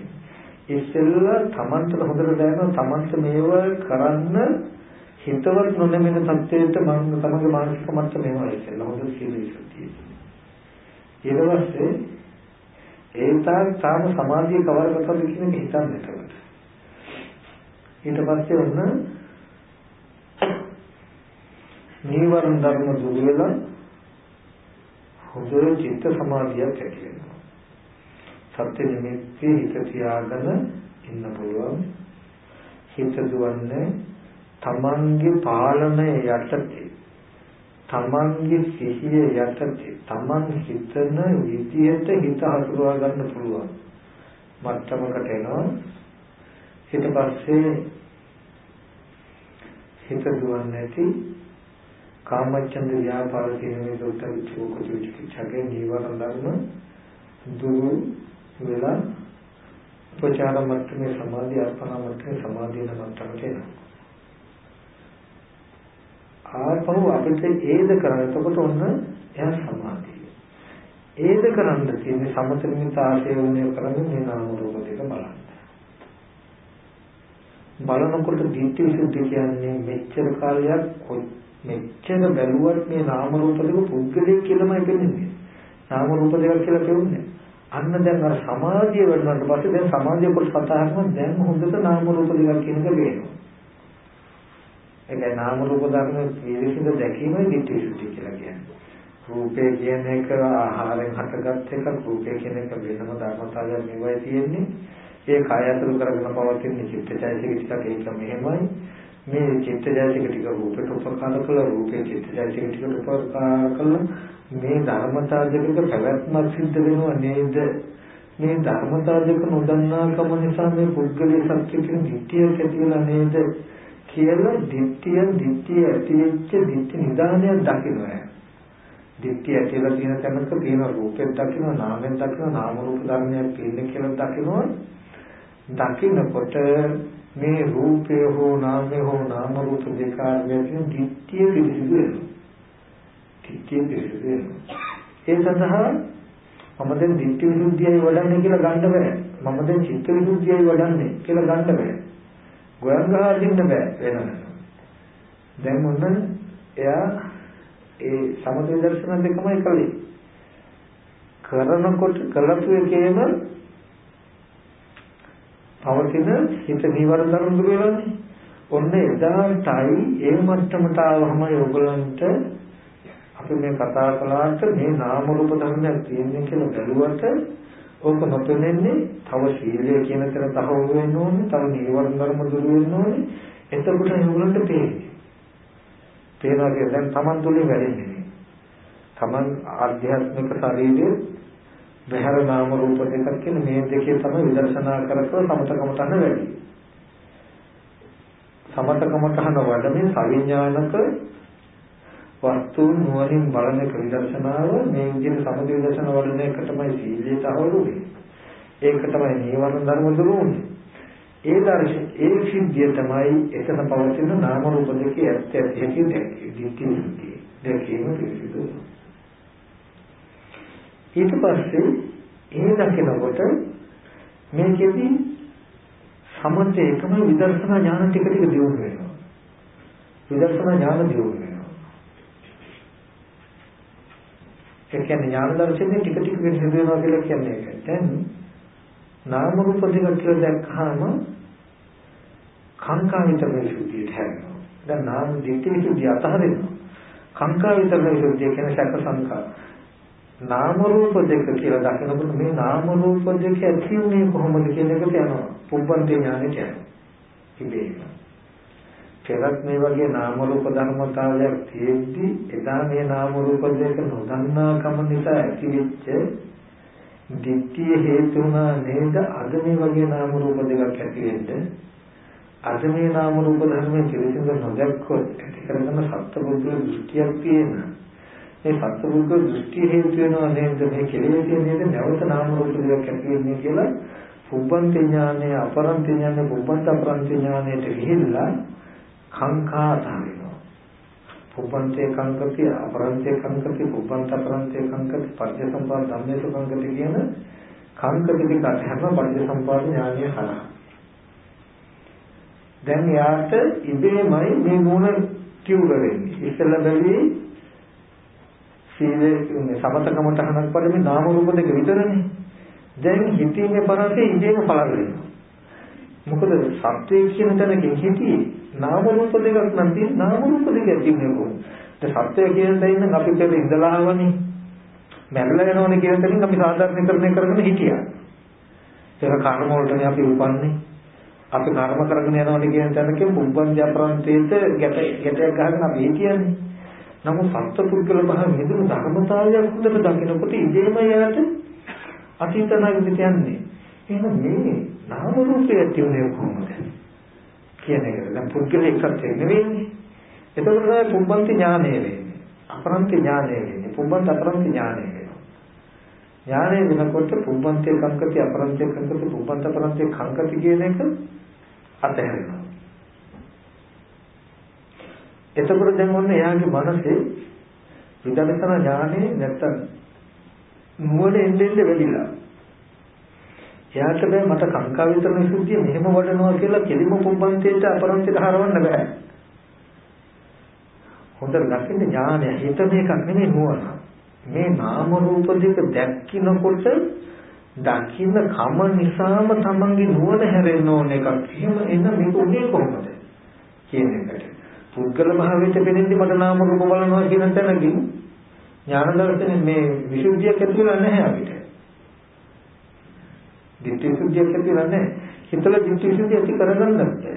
ඉස්සෙල්ලා තමන්ට හොඳට දැනෙනවා තමන්ට මේව කරන්න හිතවත් නොනෙමෙන තත්ත්වයට මම තමන්ගේ මානසික මට්ටම මේවා ඉස්සෙල්ලා හොඳ සීල විසුද්ධිය. ඊට පස්සේ ඒ තාක් තාම සමාධිය කවර කරකද කියන එක හිතන්න එතකොට. ඊට පස්සේ ඔන්න නීවරණ ධර්ම දුර වෙලා හොඳ චිත්ත සමාධියක් ඇති වෙනවා. සත්‍ය නිමිති හිත තියාගෙන ඉන්න පුළුවන්. හිත දුවන්නේ තමන්ගේ පාලනය යටතේ තමන්ගේ සිහිය යටතේ තමන් හිතන විදියට හිත හසුරවා ගන්න පුළුවන් මට්ටමකට එනවා ඊට පස්සේ හිත දුවන්නේ නැති කාමච්ඡන්ද ව්‍යාපාර කියන මේ දුක්ඛ විචෝක චිකිච්ඡාගේ නීවරණ ධර්ම දුරු වෙලා උපචාර මට්ටමේ සමාධි අර්පණ මට්ටමේ සමාධියන මට්ටමට එනවා. ආපහු අපිට ඒද කරන්න එතකොට ඔන්න එයා සමාධිය. ඒද කරන්න තියෙන්නේ සමතමිත ආශේවනය කරන්නේ මේ නාම රූප දෙක බලන්න. බලනකොට ditthi visuddhi කියන්නේ මෙච්චර කාලයක් මෙච්චර බැලුවත් මේ නාම රූප දෙක පුද්ගලයෙක් කියලාමයි පෙන්නේ. නාම රූප දෙකක් කියලා කියන්නේ. අන්න දැන් අර සමාධිය වෙනාට පස්සේ දැන් සමාධිය කොට සතහනම දැන් හොඳට නාම රූප දෙකක් කියන එක වෙනවා. ඒකයි නාම රූප ධර්ම පිළිසිඳ දැකීමයි ditthi visuddhi කියලා කියන්නේ. රූපේ කියන එක ආහාරයෙන් හටගත් එකක් රූපේ කියන එක වෙනම ධර්මතාවයක් නෙවෙයි තියෙන්නේ. ඒ කය ඇතුළු කරගෙන පවතින චිත්තචෛතසික ටිකක් ඒක මෙහෙමයි. මේ චිත්තචෛතසික ටික රූපයට උපකාර කළ රූපේ චිත්තචෛතසික ටිකට උපකාර කළ මේ ධර්මතා දෙකක පැවැත්මක් සිද්ධ වෙනවා නේද මේ ධර්මතා දෙක නොදන්නාකම නිසා මේ පුද්ගලයේ සත්‍ය කියන ධිට්ඨිය ඇතිවෙලා නේද කියලා ධිට්ඨිය ධිට්ඨිය ඇතිවෙච්ච ධිට්ඨි නිදානයක් දකිනවා ධිට්ඨිය ඇතිවෙලා තියෙන තැනක තියෙන රූපයක් දකිනවා නාමයක් දකිනවා නාම රූප ධර්මයක් තියෙන කියලා දකිනවා දකින්නකොට මේ රූපය හෝ නාමය හෝ නාම රූප දෙක ආර්යයෙන් ධිට්ඨිය පිළිසිදු වෙනවා. ධිට්ඨිය පිළිසිදු වෙනවා. ඒ සඳහා මම දැන් ධිට්ඨි විසුද්ධියයි වඩන්නේ කියලා ගන්න බෑ. මම දැන් චිත්ත විසුද්ධියයි වඩන්නේ කියලා ගන්න බෑ. ගොයන් ගහ අදින්න බෑ වෙනම. දැන් මොන්න එයා ඒ සමථ දර්ශන දෙකමයි කළේ කරනකොට කළතු එකේම පවතින හිත නිවර ධර්ම දුර වෙනවානේ. ඔන්න එදාටයි ඒ මට්ටමට ආවම ඔයගලන්ට අපි මේ කතා කළාට මේ නාම රූප ධර්මයක් තියෙන්නේ කියලා බැලුවට ඕක නොපෙනෙන්නේ තව සීලය කියන තැන තහවුරු වෙන්න ඕනේ තව නිවර්ණ ධර්ම දුරු වෙන්න ඕනේ. එතකොට ඒගොල්ලන්ට තේරෙන්නේ. තේනවා කියන්නේ දැන් Taman තුලින් වැඩෙන්නේ Taman ආධ්‍යාත්මික ශරීරයේ බහැර නාම රූප දෙකක් කියන මේ දෙකේ තමයි විදර්ශනා කරකව සමතකමතන වැඩි. සමතකමතන වඩමින් සවිඥානික වස්තුන් නුවණින් බලන එක විදර්ශනාව මේ විදිහට සමථ විදර්ශන වඩන එක තමයි සීලයට අවුලුනේ. ඒක තමයි නීවරණ ධර්ම දුරුනේ. ඒ දර්ශ ඒ සිද්ධිය තමයි එතන පවතින නාම රූප දෙකේ ඇත්ත ඇති හැටි දැකේ. දිට්ඨි විසුද්ධිය. දැකීම පිළිසිදු. ඊට පස්සේ ඒ දකිනකොට මේකෙදි සමථ එකම විදර්ශනා ඥාන ටික ටික දියුණු වෙනවා. විදර්ශනා ඥාන දියුණු ඒ කියන්නේ ඥාන දර්ශනේ ටික ටික වෙනස වෙනවා කියලා කියන්නේ ඒක. දැන් නාම රූප දෙක කියලා දැක්කහම කාංකා විතරේ සුද්ධියට හැරෙනවා. දැන් නාම දෙකේ සුද්ධිය අතහරිනවා. කාංකා විතරේ සුද්ධිය කියන්නේ සැක සංකා. නාම රූප දෙක කියලා දකිනකොට මේ නාම රූප දෙක ඇති වුණේ කොහොමද කියන එකට යනවා. පුබ්බන්තේ ඥානෙට යනවා. ඉබේම. පෙරත් මේ වගේ නාම රූප ධර්මතාවයක් තියෙද්දි එදා මේ නාම රූප දෙක නොදන්නා කම නිසා ඇතිවෙච්ච ditthිය හේතු වුණා නේද? අද මේ වගේ නාම රූප දෙකක් ඇති වෙන්න අද මේ නාම රූප ධර්මයේ පිළිසිඳ නොදැක්කොත් ඇති කරගන්න සත්පුරුෂ දෘෂ්ටියක් තියෙන මේ සත්පුරුෂ දෘෂ්ටි හේතු වෙනවා නේද? මේ කෙලෙස් නේද? නැවත නාම රූප දෙකක් ඇති වෙන්නේ කියලා පුබ්බන්ත ඥානය අපරන්ත ඥානය පුබ්බන්ත අපරන්ත ඥානයට ගිහිල්ලා කාංකා ධාරිනවා පුබ්බන්තේ කංකති අපරන්තේ කංකති පුබ්බන්ත අපරන්තේ කංකති පරිච්ඡ සම්පාද ධම්මේසු කංකති කියන කංකති දෙක අතහැරලා පරිච්ඡ සම්පාද ඥානය හරහා. දැන් යාට ඉබේමයි මේ මොන කිව්ල වෙන්නේ. ඉස්සෙල්ලා බැලුවේ සීලේ සමතකම තහනක් පරිමේ නාම රූප දෙක විතරනේ. දැන් හිතීමේ පරසේ ඉබේම පළල වෙනවා. මොකද සත්‍යය කියන තැනකින් හිතී නාම රූප දෙකක් නම් තියෙන නාම රූප දෙක ඇතිවෙන්නේ කොහොමද? ඒ සත්‍ය කියන දේ නම් අපි පෙර ඉඳලා ආවනේ. මැරලා යනවනේ කියන තැනින් අපි සාධාරණීකරණය කරගෙන හිටියා. ඒක කර්ම වලටනේ අපි උපන්නේ. අපි කර්ම කරගෙන යනවනේ කියන තැනකින් මුබ්බන් ජප්‍රන්තේත ගැට ගැටයක් ගහගෙන අපි හිටියන්නේ. නමුත් සත්පුද්ගල භාව මිදුණු ධර්මතාවයක් හොඳට දකිනකොට ඉදීම යාට අතීතනාගිත කියන්නේ. එහෙනම් මේ නාම රූපය ඇති වුණේ කොහොමද? කියන එක. දැන් පුද්ගලයෙක් සත්‍ය නෙවෙයිනේ. එතකොට තමයි පුබ්බන්ති ඥානය වෙන්නේ. අපරන්ති ඥානය වෙන්නේ. පුබ්බන්ත අපරන්ති ඥානය වෙනවා. ඥානය වෙනකොට පුබ්බන්තේ කංකති අපරන්තේ කංකති පුබ්බන්ත අපරන්තේ කංකති කියන එක අතහැරෙනවා. එතකොට දැන් ඔන්න එයාගේ මනසේ විදර්ශනා ඥානෙ නැත්තම් නුවණ එන්නේ එන්නේ වැඩිලා. එයාට බෑ මට කාංකා විතරන සුද්ධිය මෙහෙම වඩනවා කියලා කෙලිම පුබ්බන්තේට අපරන්තේට හරවන්න බෑ. හොඳට දකින්න ඥානය හිත මේකක් නෙමෙයි නුවණ. මේ නාම රූප දෙක දැක්කිනකොට දකින්න කම නිසාම තමන්ගේ නුවණ හැරෙන්න ඕන එකක්. එහෙම එන්න මේක උනේ කොහොමද? කියන එකට. පුද්ගල භාවයට පෙනෙන්නේ මට නාම රූප බලනවා කියන තැනකින් ඥාන දර්ශනේ මේ විසුද්ධියක් ඇති වෙලා නැහැ අපිට. Ditthi විසුද්ධියක් ඇති වෙලා නැහැ. හිතලා ditthi විසුද්ධිය ඇති කරගන්නත් බැහැ.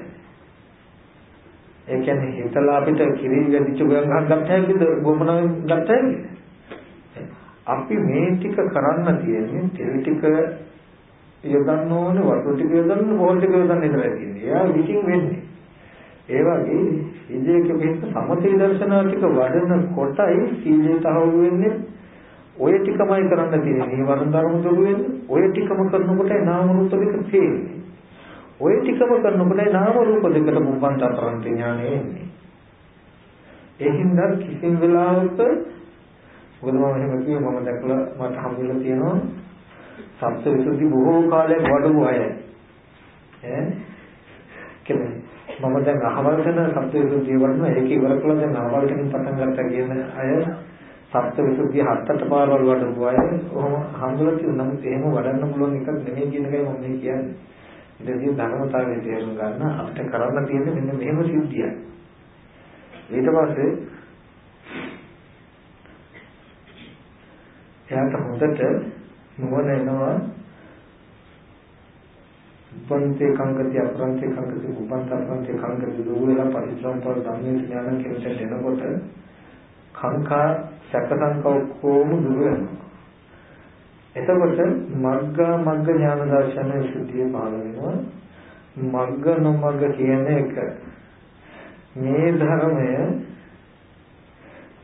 ඒ කියන්නේ හිතලා අපිට කිරි වැඩිච්ච ගොයන් ගන්න ගත්ත හැකිද ගොමනාවෙන් ගත්ත හැකිද අපි මේ ටික කරන්න තියෙන්නේ තෙල් ටික යොදන්න ඕනේ වතුර ටික යොදන්න බෝල් ටික යොදන්න ඉඳලා තියෙන්නේ. එයා විකින් වෙන්නේ. ඒ වගේ සීලයක පිට සමතේ දර්ශනා ටික වඩන කොටයි සීලය තහවුරු වෙන්නේ. ඔය ටිකමයි කරන්න තියෙන්නේ. මේ වරන් ධර්ම දුරු වෙන්නේ. ඔය ටිකම කරනකොට නාම රූප දෙක තේරෙන්නේ. ওই ටිකම කරනකොට නාම රූප දෙකට මුපන්ත අපරන්ත ඥානෙ එන්නේ. ඒ හින්දා කිසිම වෙලාවක මොකද මම එහෙම කිව්වේ මම දැකලා මට හම්බුලා තියෙනවා සත්‍යවිසුද්ධි බොහෝ කාලයක් වඩපු අය. ඈ කියන්නේ මම දැන් අහවල් කරන සත්‍යවිසුද්ධිය වඩන ඒක ඉවර කළා දැන් අහවල් කරන පටන් ගත්තා කියන අය සත්‍යවිසුද්ධිය හත්තට පාරවල් වඩපු අය ඔහොම හම්බුලා තියෙනවා. නමුත් එහෙම වඩන්න පුළුවන් එකක් නෙමෙයි කියන එකයි මම කියන්නේ. ඉතින් ධර්මතාවය තේරුම් ගන්න අපිට කරන්න තියෙන්නේ මෙන්න මෙහෙම සිද්ධියක්. ඊට පස්සේ එයාට හොඳට නුවණ එනවා උපන්තේ කංගති අප්‍රන්තේ කංගති උපන්ත අප්‍රන්තේ කංගති දුරලා පරිශ්‍රමපර ධම්මේ ඥාන කෙනෙක්ට දෙනකොට කංකා සැකසංක ඔක්කොම දුර වෙනවා එතකොට මග්ගා මග්ග ඥාන දර්ශන විසුද්ධිය පහළ වෙනවා. මග්ග නොමග්ග කියන එක මේ ධර්මය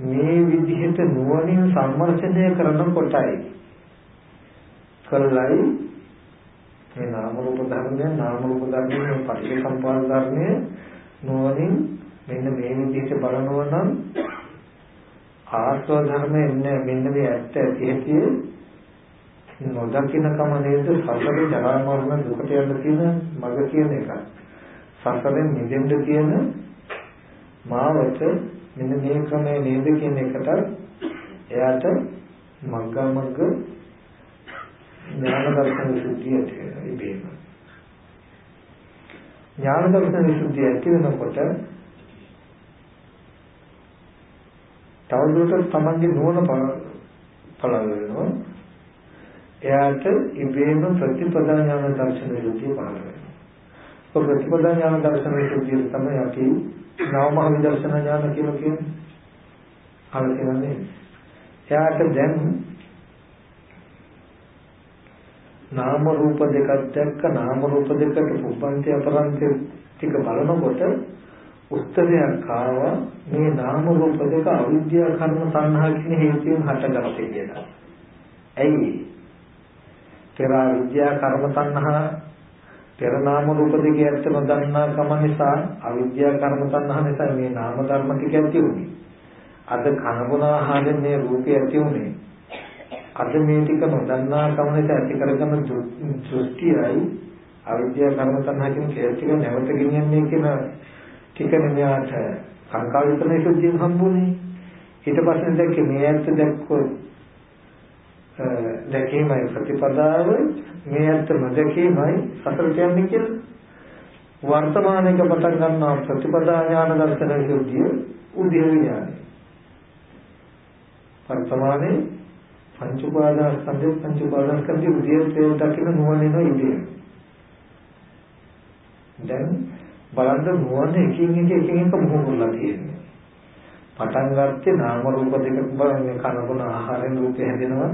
මේ විදිහට නුවණින් සම්මර්ෂණය කරන කොටයි කළයි මේ නාම රූප ධර්මය නාම රූප ධර්මයේ පටිච්චසමුප්පාද ධර්මය නුවණින් මෙන්න මේ විදිහට බලනවා නම් ආස්ව ධර්මයේ මෙන්න මේ ඇත්ත ඇති ඇති නොදකින්න කම නේද සසරේ ජරා මරණ දුකට යන්න තියෙන මඟ කියන එක. සසරෙන් මිදෙන්න තියෙන මාවත මෙන්න මේ ක්‍රමය නේද කියන එකට එයාට මග්ගා මග්ග ඥාන දර්ශන විසුද්ධිය ඉබේම. ඥාන දර්ශන විසුද්ධිය ඇති වෙනකොට තවදුරටත් තමන්ගේ නුවණ පළ වෙනවා එයාට ඉබේම ප්‍රතිපදා ඥාන දර්ශන විදිය පහළ වෙනවා. ඔය ප්‍රතිපදා ඥාන දර්ශන විදිය තමයි අපි නවමහ විදර්ශන ඥාන කියලා කියන්නේ. අර කියන්නේ එයාට දැන් නාම රූප දෙකක් දැක්ක නාම රූප දෙකට පුබ්බන්ති අපරන්ති ටික බලනකොට උත්තරයක් ආවා මේ නාම රූප දෙක අවිද්‍යා කර්ම සංහා කියන හේතුයෙන් හටගත්තේ කියලා. ඇයි පෙර අවිද්‍යා කර්ම තණ්හා පෙර නාම රූප දෙකේ ඇත්ත නොදන්නා කම නිසා අවිද්‍යා කර්ම තණ්හා නිසා මේ නාම ධර්ම ටික ඇති වුනේ. අද කනබුන ආහාරයෙන් මේ රූපය ඇති වුනේ. අද මේ ටික නොදන්නා කම නිසා ඇති කරගන්න දෘෂ්ටියයි අවිද්‍යා කර්ම තණ්හා කියන කේස් ටික නැවත ගෙනියන්නේ කියන ටික නෙමෙයාට සංකල්ප විතරනේ සුද්ධියෙන් හම්බුනේ. ඊට පස්සේ දැක්කේ මේ ඇත්ත දැක්කොත් දැකීමයි ප්‍රතිපදාව මේ ඇත්ත නොදැකීමයි සසරට යන්නේ කියලා. වර්තමානයක පටන් ගන්නා ප්‍රතිපදා ඥාන දර්ශන විසුද්ධිය උදේ ඥානයි. වර්තමානයේ පංච උපාදාන ස්කන්ධ පංච උපාදාන ස්කන්ධ උදේ තේ දකින්න නුවණින ඉදී. දැන් බලන්න නුවණ එකින් එක එකින් එක මොහොතලා තියෙන්නේ. පටන් ගත්තේ නාම රූප දෙකක් බලන්නේ කනබුන ආහාරයෙන් රූපය හැදෙනවා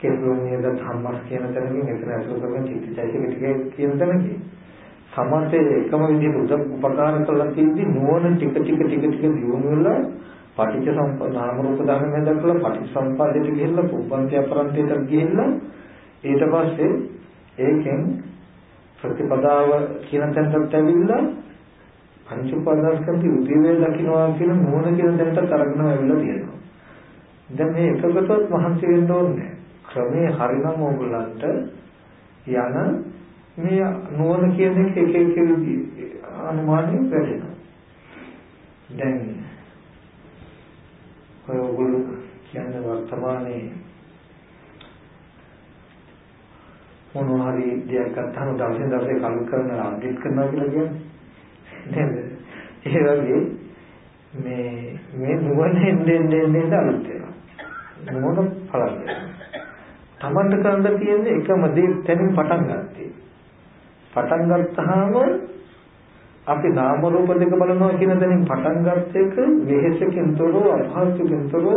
කෙරුණියද ධම්මස් කියන තැනකින් එතන අසුර කරන චිත්තචෛතසික ටික කියන තැනකින් තමන්ට එකම විදිහට උදව් උපකාර කරලා තියෙද්දි නුවණ ටික ටික ටික ටික දියුණු වෙලා පටිච්ච සම්පදාන නාම රූප ධර්මයෙන් දැකලා පටිච්ච සම්පදායට ගිහිල්ලා පුබ්බන්ති අපරන්තයට ගිහිල්ලා ඊට පස්සේ ඒකෙන් ප්‍රතිපදාව කියන තැනට ඇවිල්ලා පංච උපාදානස්කන්ධය උදේවේ දකින්නවා කියන නුවණ කියන තැනට අරගෙන ඇවිල්ලා තියෙනවා. දැන් මේ එකකටවත් මහන්සි වෙන්න ඕනේ ක්‍රමේ හරිනම් ඕගොල්ලන්ට යන මේ නුවණ කියන එක එක එක විදිහේ අනුමානෙ වැඩෙනවා. දැන් ඔය ඔයගොල්ලෝ කියන්නේ වර්තමානයේ මොනවා හරි දෙයක් ගත්තාම දවසේ දවසේ කල් කරන අප්ඩේට් කරනවා කියලා කියන්නේ නේද? ඒ වගේ මේ මේ නුවණ එන්නේ එන්නේ අලුත් වෙනවා. නුවණ පළල් වෙනවා. Tamanට කරන්න තියෙන්නේ එකම දේ තැනින් පටන් ගන්නත්. පටන් ගත්තාම අපි නාම රූප දෙක බලනවා කියන තැනින් පටන් ගත්ත එක වෙහෙසකින් තොරව අපහසුකින් තොරව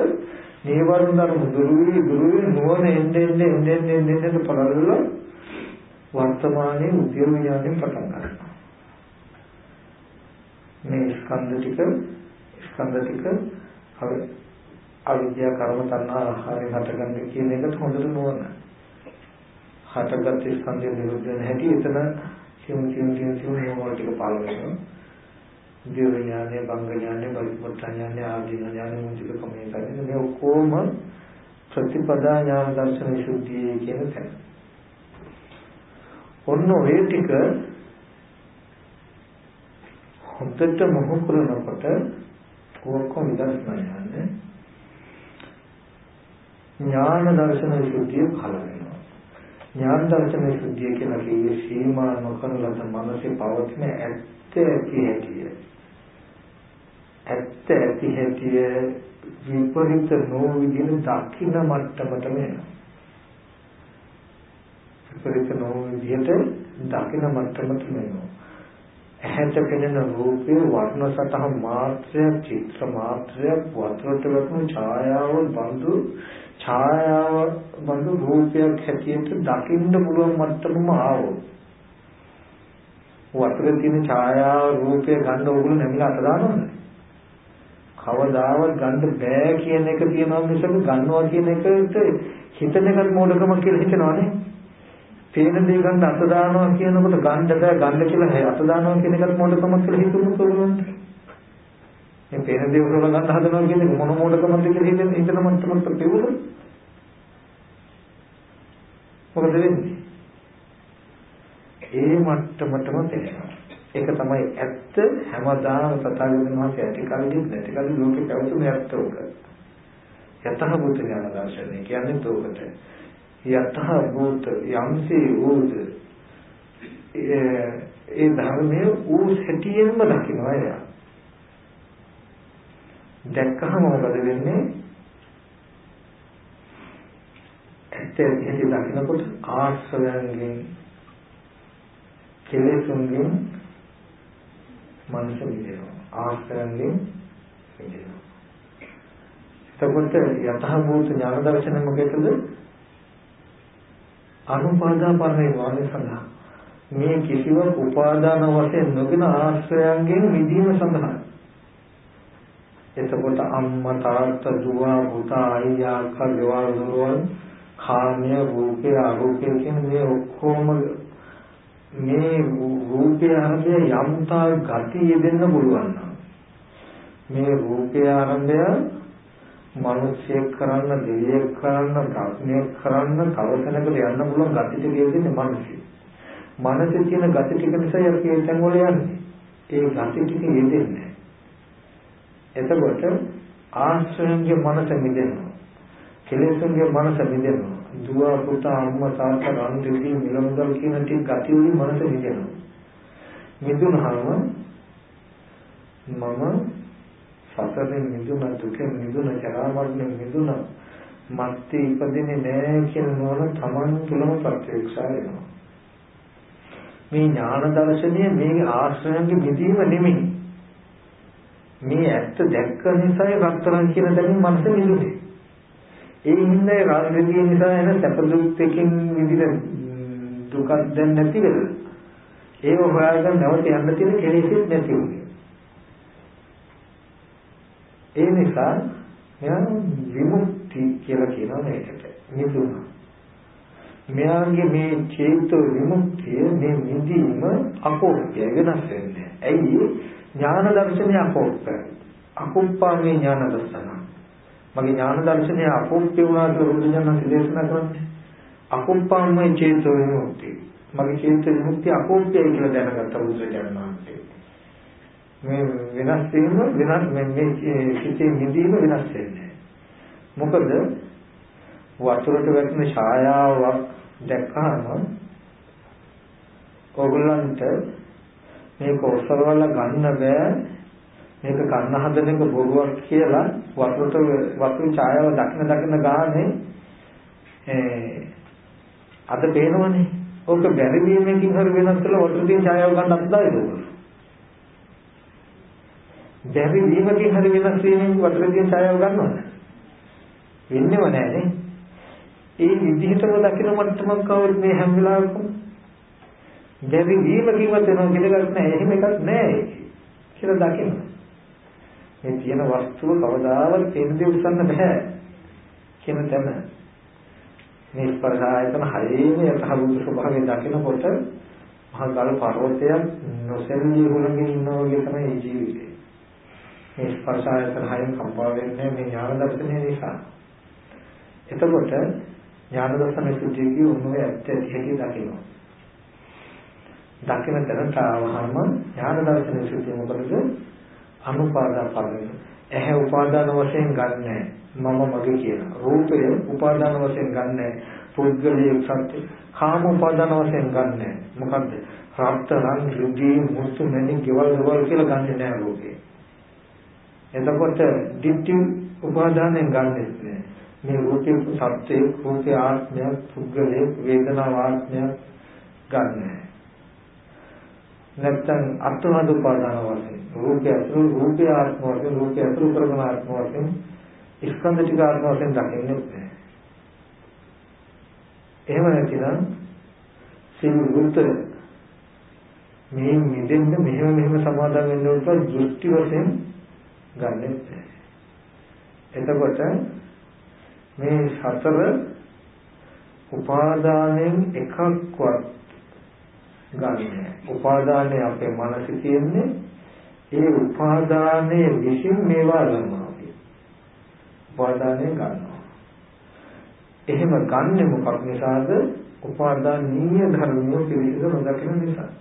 නීවරණ ධර්ම දුරුවි දුරුවි නුවණ එන්නේ එන්නේ එන්නේ එන්නේ පළවල වර්තමානයේ උද්‍යම ඥානෙ පටන් ගන්නවා මේ ස්කන්ධ ටික ස්කන්ධ ටික අවිද්‍යා කර්ම තණ්හා ආහාරයෙන් හටගන්නේ කියන එකට හොඳට නුවණ හටගත් ස්කන්ධය නිරුද්ධ වෙන හැටි එතන සිවුම් සිවුම් සිවුම් සිවුම් නෝවල් ටික පාල වෙනවා. දේව ඥානය, බංග ඥානය, බලිපොත් ඥානය, ආදීන ඥානය මුචික කමේ කරන්නේ මේ ඔක්කොම ප්‍රතිපදා ඥාන දර්ශන විසුද්ධිය කියන තැන. ඔන්න ඔය ටික හොඳට මොහු කරනකොට ඔක්කොම විදර්ශනා ඥානය ඥාන දර්ශන විසුද්ධිය පහළ වෙනවා. ඥාන දර්ශන සුද්ධිය කියලා කියේ සීමා නොකරන ලද මනසේ පවතින ඇත්ත ඇති හැටිය. ඇත්ත ඇති හැටිය විපරිත නොවිදින දකින්න මට්ටමටම එනවා. විපරිත නොවිදියට දකින්න මට්ටමටම එනවා. ඇහැට පෙනෙන රූපේ වර්ණ සතහ මාත්‍රයක් චිත්‍ර මාත්‍රයක් වතුරට වැටුණු ඡායාව බඳු ඡායාව බඳු රූපයක් හැටියට දකින්න පුළුවන් මට්ටමම ආවොත් වතුරේ තියෙන ඡායාව රූපය ගන්න ඕගොල්ලෝ නැමිලා අත දානවද? කවදාවත් ගන්න බෑ කියන එක තියෙනවා මිසක ගන්නවා කියන එකට හිතන එකත් මොඩකමක් කියලා හිතනවනේ. පේන දේ ගන්න අත දානවා කියනකොට ගන්න බෑ ගන්න කියලා අත දානවා කියන එකත් මොඩකමක් කියලා හිතුණු සෝලුන්ට. මේ පේන දේ උරල ගන්න හදනවා කියන්නේ මොන මොඩකමක්ද කියලා හිතෙන හිතන මට්ටමකට පෙවුණු. මොකද වෙන්නේ? ඒ මට්ටමටම තේරෙනවා. ඒක තමයි ඇත්ත හැමදාම තථාගතයන් වහන්සේ ඇති කල්ලි නැති කල්ලි ලෝකේ පැවතුනේ ඇත්ත උක. යතහ භූත ඥාන දර්ශනය කියන්නේ තෝකට. යතහ භූත යම්සේ වූද ඒ ධර්මයේ ඌ හැටියෙන්ම දකින්නවා එයා. දැක්කහම මොකද වෙන්නේ? ඇත්ත ඇති දකිනකොට ආශ්‍රයන්ගෙන් කෙලෙසුන්ගෙන් මනස මිදෙනවා. ආශ්‍රයන්ගෙන් මිදෙනවා. එතකොට යථාභූත ඥාන දර්ශන මොකේද? අනුපාදා පරිණාමය සඳහා. මේ කිසිවක් උපාදාන වශයෙන් නොගෙන ආශ්‍රයන්ගෙන් මිදීම සඳහා. එතකොට අම්මා තාත්තා දුව පුතා අයියා අක්කා ගෙවල් දොරවල් කාමය රූපය අරූපය කියන මේ ඔක්කොම මේ රූපය ආරම්භය යම්තා ගති යෙදෙන්න පුළුවන් මේ රූපය ආරම්භය මිනිස්සෙක් කරන්න දෙවියෙක් කරන්න ප්‍රඥෙක් කරන්න කවසනකට යන්න පුළුවන් ගති ටික යෙදෙන්නේ මිනිස්සු. මනසේ තියෙන ගති ටික නිසා අපි ඒ තැන් වල යන්නේ. ඒ ගති ටික යෙදෙන්නේ එතකොට ආශ්‍රයන්ගේ මනස මිදෙනවා. කෙලෙසුන්ගේ මනස මිදෙනවා. දුව පුතා අම්මා තාත්තා රන් දෙවි මිලමුදල් කියන ටික ගති වලින් මනස මිදෙනවා. මිදුනහම මම සතරෙන් මිදුන දුකෙන් මිදුන ජරා මරණයෙන් මිදුන මත්තේ ඉපදින්නේ නැහැ කියන නෝන තමන් තුළම ප්‍රත්‍යක්ෂ වෙනවා. මේ ඥාන දර්ශනය මේ ආශ්‍රයන්ගේ මිදීම නෙමෙයි. මේ ඇත්ත දැක්ක නිසායි රත්තරන් කියන දැනීම මනස නිදුනේ. ඒ හින්දායි රාජ්‍යදී නිසා එන සැප දුක් දෙකකින් විඳින දුකක් දැන් නැති වෙලා. ඒව හොයාගෙන නැවත යන්න තියෙන කෙලෙසෙත් නැති වුණේ. ඒ නිසා මෙයා විමුක්ති කියලා කියනවා මේකට. මිදුණා. මෙයාගේ මේ චේතෝ විමුක්තිය මේ නිදීම අකෝප්‍ය වෙනස් වෙන්නේ. ඇයි? ඥාන දර්ශනය අකෝප්‍ය. අකුප්පාමේ ඥාන දර්ශන. මගේ ඥාන දර්ශනය අකෝප්‍ය වුණා කියලා බුදුජානක දේශනා කරන්නේ. අකුප්පාමේ චේතෝ විමුක්තිය. මගේ චේතෝ විමුක්තිය අකෝප්‍යයි කියලා දැනගත්ත බුදුජානක වහන්සේ. මේ වෙනස් වීම වෙනස් මේ සිතේ නිදීම වෙනස් වෙන්නේ. මොකද වතුරට වැටෙන ඡායාවක් දැක්කහම ඕගොල්ලන්ට මේක ඔසවල ගන්න බෑ. මේක ගන්න හදන එක බොරුවක් කියලා වතුරට වතුරු ඡායාව දකින දකින ගානේ අද පේනවනේ. ඕක බැරි වීමකින් හරි වෙනස් කරලා වතුර තියෙන ඡායාව ගන්න අත්දායිද බැරි වීමකින් හරි වෙනස් වීමෙන් වතුර තියෙන ඡායාව ගන්නවද වෙන්නේව නෑනේ ඒ විදිහටම දකින මට්ටමක් කවුරුත් මේ හැම වෙලාවකම දෙවි වීම කිව්වත් වෙනවා කියලා එකක් නැහැ. එහෙම එකක් නැහැ කියලා දකින්න. මේ තියෙන වස්තුව කවදාවත් තේරුම් උස්සන්න බෑ කියන තැන. මේ ස්පර්ශ ආයතන හයේම යථාභූත ස්වභාවය දකිනකොට මහා ගල් පර්වතයක් නොසෙල්ලී හුලඟින් ඉන්නවා වගේ තමයි ජීවිතේ. මේ ස්පර්ශ ආයතන හයෙන් කම්පා වෙන්නේ මේ ඥාන දර්ශනය නිසා. එතකොට ඥාන දර්ශන සුද්ධිය කිය උන්නේ ඇත්ත ඇති දකිනවා. දකින තැනට ආවහම ඥාන දර්ශන සුද්ධිය මොකද? අනුපාදා පරිදි. ඇහැ උපාදාන වශයෙන් ගන්නෑ. මම මගේ කියලා. රූපය උපාදාන වශයෙන් ගන්නෑ. පුද්ගලයේ සත්‍ය. කාම උපාදාන වශයෙන් ගන්නෑ. මොකද්ද? රත්තරන්, රුධි, මුතු, මණි, ගෙවල් ගෙවල් කියලා ගන්නෙ නෑ රූපේ. එතකොට ditthi උපාදානෙන් ගන්නෙත් නෑ. මේ රූපේ සත්‍යයේ රූපේ ආත්මයක් පුද්ගලයේ වේදනා ආත්මයක් ගන්න. නැත්තම් අත්වහඳ උපාදාන වශයෙන් රූපය අතුරු රූපේ ආත්ම වශයෙන් රූපය අතුරු කරන ආත්ම වශයෙන් ස්කන්ධ ටික ආත්ම වශයෙන් දකින්නේ නැහැ. එහෙම නැතිනම් සිංහුත් මේ මිදෙන්න මෙහෙම මෙහෙම සමාදම් වෙන්න උනොත් දෘෂ්ටි වශයෙන් ගන්නෙ නැහැ. එතකොට මේ සතර උපාදානයෙන් එකක්වත් ගන්න. උපාදානය අපේ මනසේ තියෙන්නේ ඒ උපාදානයේ විසින් මේවා ගන්නවා. උපාදානය ගන්නවා. එහෙම ගන්නෙ මොකක් නිසාද? උපාදානීය ධර්මයේ පිළිසිදු නොදකින නිසා.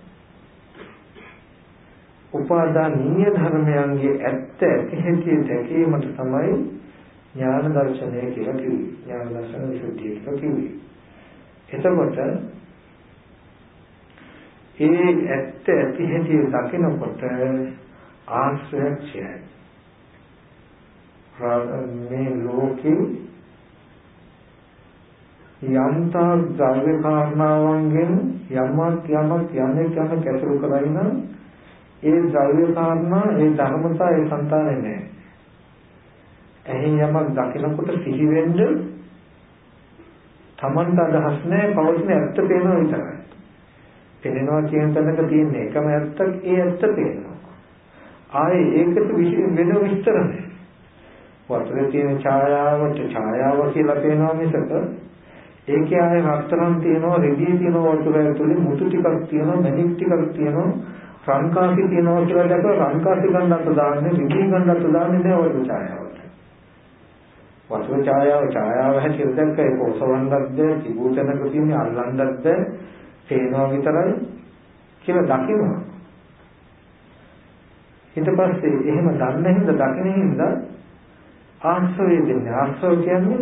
උපාදානීය ධර්මයන්ගේ ඇත්ත ඇති හැටි දැකීමට තමයි ඥාන දර්ශනය කියලා කිව්වේ. ඥාන දර්ශන විසුද්ධිය කියලා කිව්වේ. එතකොට ඒ ඇත්ත ඇති හැටි දකිනකොට ආශ්‍රයක්ෂයයි. මේ ලෝකේ යම්තා ද්‍රව්‍ය කාරණාවන්ගෙන් යමක් යමක් යන්නේ යමක් ඇසුරු කරගෙන ඒ ද්‍රව්‍ය කාරණා ඒ ධර්මතා ඒ సంతානේ නැහැ. ඇහෙන් යමක් දකිනකොට සිහි වෙන්න Tamanta අදහස් නැහැ පවතින ඇත්ත පේනවා විතරයි. පේනවා කියන තැනක තියෙන එකම ඇත්තක් ඒ ඇත්ත පේනවා. ආයේ ඒකට විශේෂ වෙන විස්තර නැහැ. වතුරේ තියෙන ඡායාවට ඡායාව කියලා පේනවා මිසක ඒකේ ආයේ රත්තරන් තියෙනවා රෙදි තියෙනවා වතුර ඇතුලේ මුතු ටිකක් තියෙනවා මැණික් ටිකක් තියෙනවා රන්කාසි තියෙනවා කියලා දැකලා රන්කාසි ගන්නත් දාන්නේ රෙදි ගන්නත් දාන්නේ නෑ වතුර ඡායාව. වතුර ඡායාව ඡායාව හැටියට දැක්ක ඒක ඔසවන්නත් බෑ තිබුතනක තියෙන අල්ලන්නත් බෑ පේනවා විතරයි කියලා දකිනවා. ඊට පස්සේ එහෙම දන්න හින්දා දකින හින්දා ආශ්‍රය දෙන්නේ. ආශ්‍රය කියන්නේ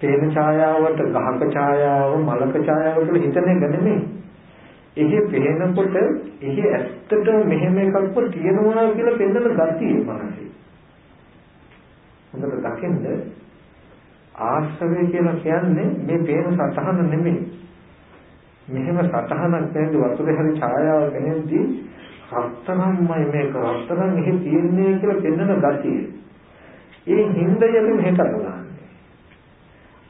පේන ඡායාවට ගහක ඡායාව මලක ඡායාව කියලා හිතන එක නෙමෙයි. එහි පේනකොට එහි ඇත්තට මෙහෙම එකක්ව තියෙනවා කියලා පෙන්වන ගතිය මනසේ හොඳට දකින්න ආශ්‍රවය කියලා කියන්නේ මේ පේන සතහන නෙමෙයි. මෙහෙම සතහනක් නැද්ද වතුරේ හරි ඡායාව වෙනෙද්දී රත්තරන්මයි මේක රත්තරන් එහෙ තියෙන්නේ කියලා පෙන්වන ගතිය. ඒ හිඳයම මෙහෙට අරගන්නේ.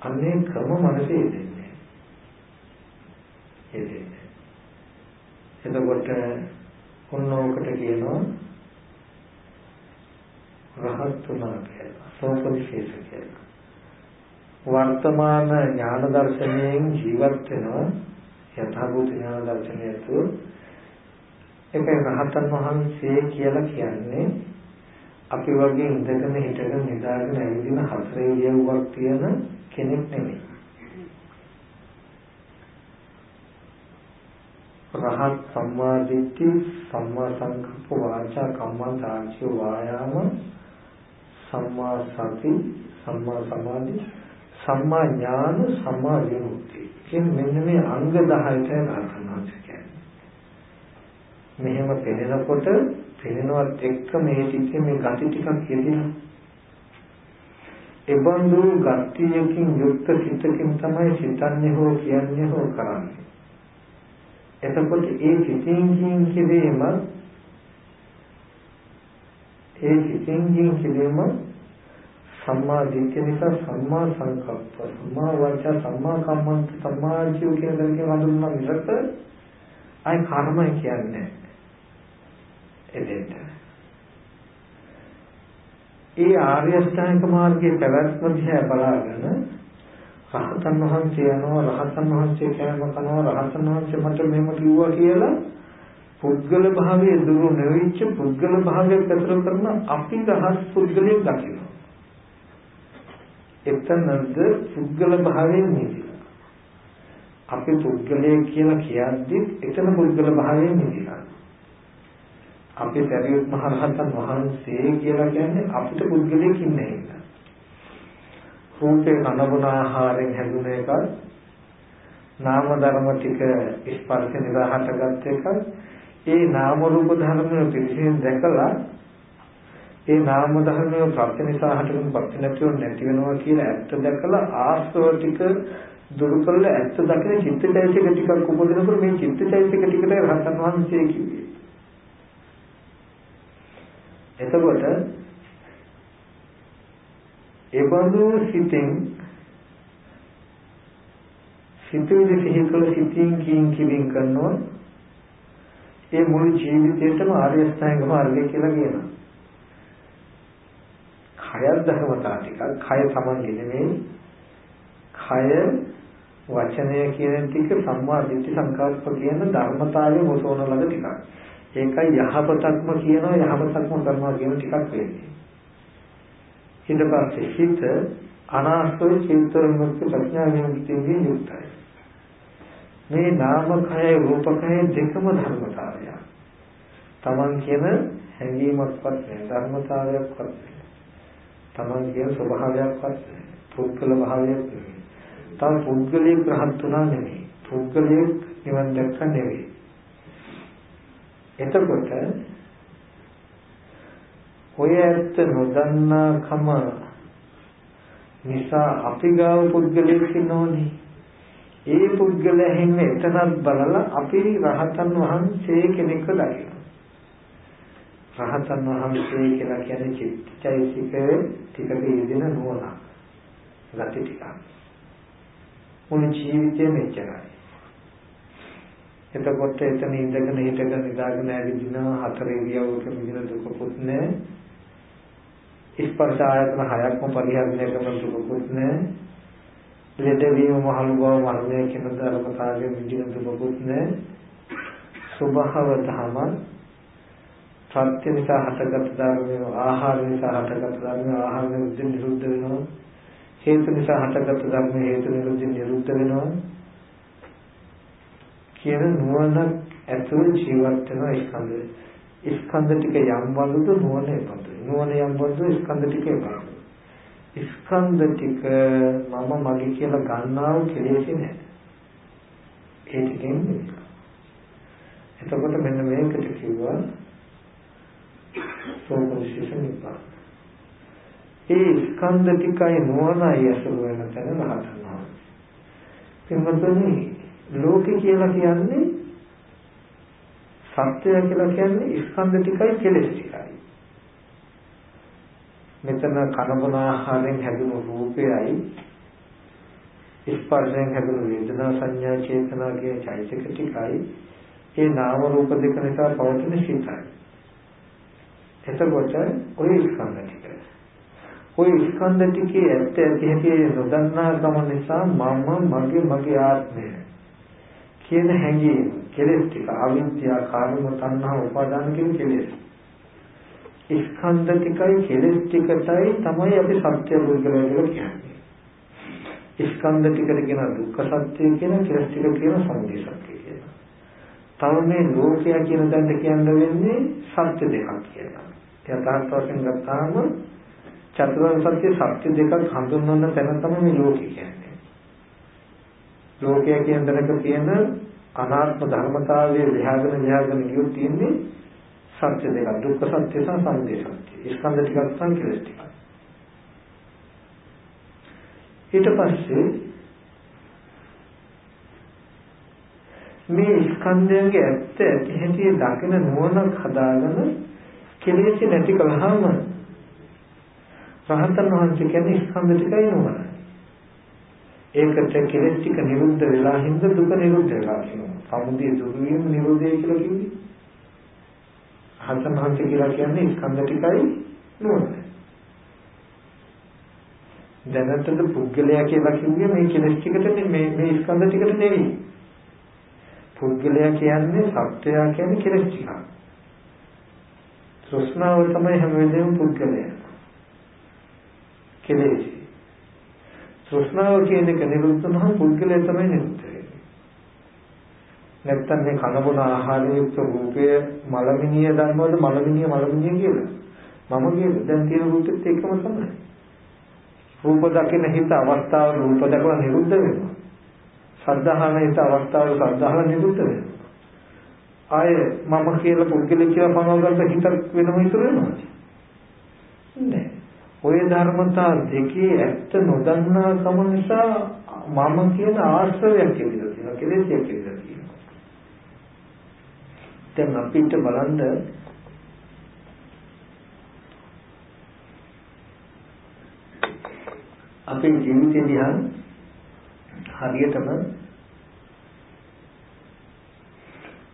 අන්නේ ක්‍රම මනසේ දෙන්නේ. එදෙන්නේ. එතකොට ඔන්නෝකට කියනවා රහත් වුණා කියලා. සෝපනිශේෂ කියලා. වර්තමාන ඥාන දර්ශනයෙන් ජීවත් වෙනවා යථාභූත ඥාන දර්ශනය තුළ ඒකයි රහතන් වහන්සේ කියලා කියන්නේ අපි වගේ ඉඳගෙන හිටගෙන නිදාගෙන ඇවිදින හතර ඉරියව්වක් තියෙන කෙනෙක් නෙමෙයි. රහත් සම්මා දිට්ඨි සම්මා සංකප්ප වාචා කම්මන්ත ආචි වායාම සම්මා සති සම්මා සමාධි සම්මා ඥාන සම්මා විමුක්ති කියන මෙන්න මේ අංග 10ට අර්ථනාංශ කියන්නේ. මෙහෙම පෙනෙනකොට පෙනෙනවත් එක්ක මේ ටිකේ මේ gati ටිකක් කියදිනවා. එබඳු ගතියකින් යුක්ත සිතකින් තමයි සිතන්නේ හෝ කියන්නේ හෝ කරන්නේ. එතකොට ඒ සිතින් කිරීම ඒ සිතින් කිරීම සම්මා දිට්ඨිය නිසා සම්මා සංකප්ප සම්මා වාචා සම්මා කම්මන්ත සම්මා ආජීව කියන දෙකෙන් හඳුන්වන විදිහට අය කර්මය කියන්නේ එදෙන්න ඒ ආර්ය අෂ්ටාංග මාර්ගයේ පැවැත්ම දිහා බලාගෙන රහතන් වහන්සේ යනවා රහතන් වහන්සේ කෑම කනවා රහතන් වහන්සේ මට මෙහෙම කිව්වා කියලා පුද්ගල භාවයේ දුරු නොවිච්ච පුද්ගල භාවයේ පැතර කරන අපි රහස් පුද්ගලයෙක් දකිනවා එතනද පුද්ගල භාවයෙන් මිදිලා. අපි පුද්ගලය කියලා කියද්දි එතන පුද්ගල භාවයෙන් මිදිලා. අපි සරියුත් මහ රහතන් වහන්සේ කියලා කියන්නේ අපිට පුද්ගලයෙක් ඉන්නේ නැහැ. රූපේ කනබුන ආහාරයෙන් හැදුන එක නාම ධර්ම ටික ස්පර්ශ නිරහටගත් එක ඒ නාම රූප ධර්ම පිළිසින් දැකලා ඒ නාම ධර්මයේ ප්‍රත්‍ය නිසා හටගෙන ප්‍රත්‍ය නැතිව නැති වෙනවා කියලා ඇත්ත දැකලා ආස්තව ටික දුරු කළා ඇත්ත දකින චිත්තචෛතසික ටිකක් උපදිනකොට මේ චිත්තචෛතසික ටිකට රහතන් වහන්සේ කිව්වේ. එතකොට ඒ බඳු සිතෙන් සිතුවිලි සිහි කළ සිතින් කියින් කිවින් කරනවා. ඒ මුළු ජීවිතේටම ආර්ය අෂ්ටාංග මාර්ගය කියලා කියනවා. කයත් ධර්මතා ටිකක් කය තමන්ගේ නෙමෙයි. කය වචනය කියන ටික සම්මා දිට්ඨි සංකල්ප කියන ධර්මතාවයේ මොසෝන ළඟ ටිකක්. ඒකයි යහපතක්ම කියනවා යහපතක්ම කරනවා කියන ටිකක් වෙන්නේ. ඊට පස්සේ හිත අනාස්තෝ චිත්ත විමුක්ති ප්‍රඥා විමුක්තියෙන් යුක්තයි මේ නාම කය රූප කය දෙකම ධර්මතාවය තමන් කියන හැඟීමක්වත් නැහැ ධර්මතාවයක්වත් නැහැ තමන් කියන ස්වභාවයක්වත් පුද්ගල භාවයක් නෙවෙයි. තව පුද්ගලයෙක් රහත් වුණා නෙවෙයි. පුද්ගලයෙක් නිවන් දැක්ක නෙවෙයි. එතකොට ඔය ඇත්ත නොදන්නා කම නිසා අපි ගාව පුද්ගලයෙක් ඉන්නෝනේ. ඒ පුද්ගලයා හින්නේ එතනත් බලලා අපි රහතන් වහන්සේ කෙනෙක්ව දකිනවා. රහතන් වහන්සේ කියලා කියන්නේ චිත්තචෛසිකයේ ටිකක යෙදෙන නුවණ. ගති ටික. මුළු ජීවිතේම එච්චරයි. එතකොට එතන ඉඳගෙන හිටගෙන නිදාගෙන ඇවිදින හතර ඉරියව්වක මිදින දුකකුත් නැහැ. ස්පර්ශ ආයතන හයක්ම පරිහරණය කරන දුකකුත් නැහැ. ලෙඩවීම මහලු බව මරණය කියන ධර්මතාවයේ මිදින දුකකුත් නැහැ. සුභව ධමන සත්‍ය නිසා හටගත් ධර්මය ආහාර නිසා හටගත් ධර්මය ආහාර නිරුද්ධ නිරුද්ධ වෙනවා හේතු නිසා හටගත් ධර්මය හේතු නිරුද්ධ නිරුද්ධ වෙනවා කියන නුවණ ඇතුළු ජීවත් වෙන ස්කන්ධය ස්කන්ධ ටික යම් වලුද නුවණ එපතු නුවණ යම් වලුද ස්කන්ධ ටික එපතු ස්කන්ධ ටික මම මගේ කියලා ගන්නා වූ කෙලෙසි නෑ ඒ ටිකෙන් එතකොට මෙන්න මේකට කිව්වා සෝපනිශේෂ නිපාත. ඒ ස්කන්ධ ටිකයි නුවණයි අසුර වෙන තැන රහතන් වහන්සේ. පින්වතුනි ලෝකේ කියලා කියන්නේ සත්‍යය කියලා කියන්නේ ස්කන්ධ ටිකයි කෙලෙස් ටිකයි. මෙතන කනබුන ආහාරයෙන් හැදුණු රූපයයි ස්පර්ශයෙන් හැදුණු වේදනා සංඥා චේතනා කියන චෛතසික ටිකයි ඒ නාම රූප දෙක නිසා පවතින සිතයි. එතකොට ඔය ස්කන්ධ ටික. ඔය ස්කන්ධ ටිකේ ඇත්ත ඇති නොදන්නා කම නිසා මම මගේ මගේ ආත්මය කියන හැඟීම කෙලෙස් ටික අවිද්‍යාව, කාම, තණ්හා, උපාදාන කියන කෙලෙස් ස්කන්ධ ටිකයි කෙලෙස් ටිකටයි තමයි අපි සත්‍ය පුද්ගලයා කියලා කියන්නේ. ස්කන්ධ ටිකට කියන දුක්ඛ සත්‍ය කියන කෙලෙස් ටික කියන සමුදය සත්‍ය කියන. තව මේ ලෝකය කියන දඬ කියන්න වෙන්නේ සත්‍ය දෙකක් කියලා. යථාර්ථ වශයෙන් ගත්තාම චතුරාර්ය සත්‍ය සත්‍ය දෙකක් හඳුන්වන තැන තමයි මේ ලෝකය කියන්නේ. ලෝකය කියන දරක තියෙන අනාත්ම ධර්මතාවයේ ලියාගෙන ලියාගෙන ගියොත් තියෙන්නේ සත්‍ය දෙකක් දුක්ඛ සත්‍ය සහ සමුදය සත්‍ය. ස්කන්ධ ටිකක් සංකේත ටිකක්. ඊට පස්සේ මේ ස්කන්ධයන්ගේ ඇත්ත ඇති හැටි දකින නුවණක් හදාගෙන කෙලෙස් නැති කලහම රහතන් වහන්සේ කියන්නේ ස්කන්ධ ටිකයි නුවණ. ඒකට කෙලෙස් ටික නිරුද්ධ වෙලා හින්ද දුක නිරුද්ධ වෙලා කියනවා. සමුදය දුරු වීම නිරෝධය කියලා කිව්වේ. රහතන් වහන්සේ කියලා කියන්නේ ස්කන්ධ ටිකයි නුවණ. දැනටද පුද්ගලයා කියලා කිව්වේ මේ කෙලෙස් ටිකට මේ මේ ස්කන්ධ ටිකට නෙවෙයි. පුද්ගලයා කියන්නේ සත්‍යය කියන්නේ කෙලෙස් ටිකක්. තෘෂ්ණාව තමයි හැම වෙලේම පුද්ගලයා. කෙලෙස්. තෘෂ්ණාව කියන එක නිරුද්ධ වුණාම පුද්ගලයා තමයි නිරුද්ධ වෙන්නේ. නැත්තම් මේ කන බොන ආහාරයේ යුක්ත රූපය මලමිනිය ධර්මවල මලමිනිය මලමිනිය කියලා. මම කියන්නේ දැන් තියෙන රූපෙත් එකම තමයි. රූප දකින හිත අවස්ථාව රූප දක්වා නිරුද්ධ වෙනවා. සද්ධාහන හිත අවස්ථාව සද්ධාහන නිරුද්ධ වෙනවා. ආය මම කියලා පුද්ගලික කියලා පනවගන්න හිතක් වෙනම ඉතුරු වෙනවද? නෑ. ওই ධර්මතා දෙකේ ඇත්ත නොදන්නා කම නිසා මම කියන ආශ්‍රයයක් කියලා තියෙනවා කෙලෙසයක් කියලා තියෙනවා. දැන් අපිට බලන්න අපේ ජීවිතය දිහා හරියටම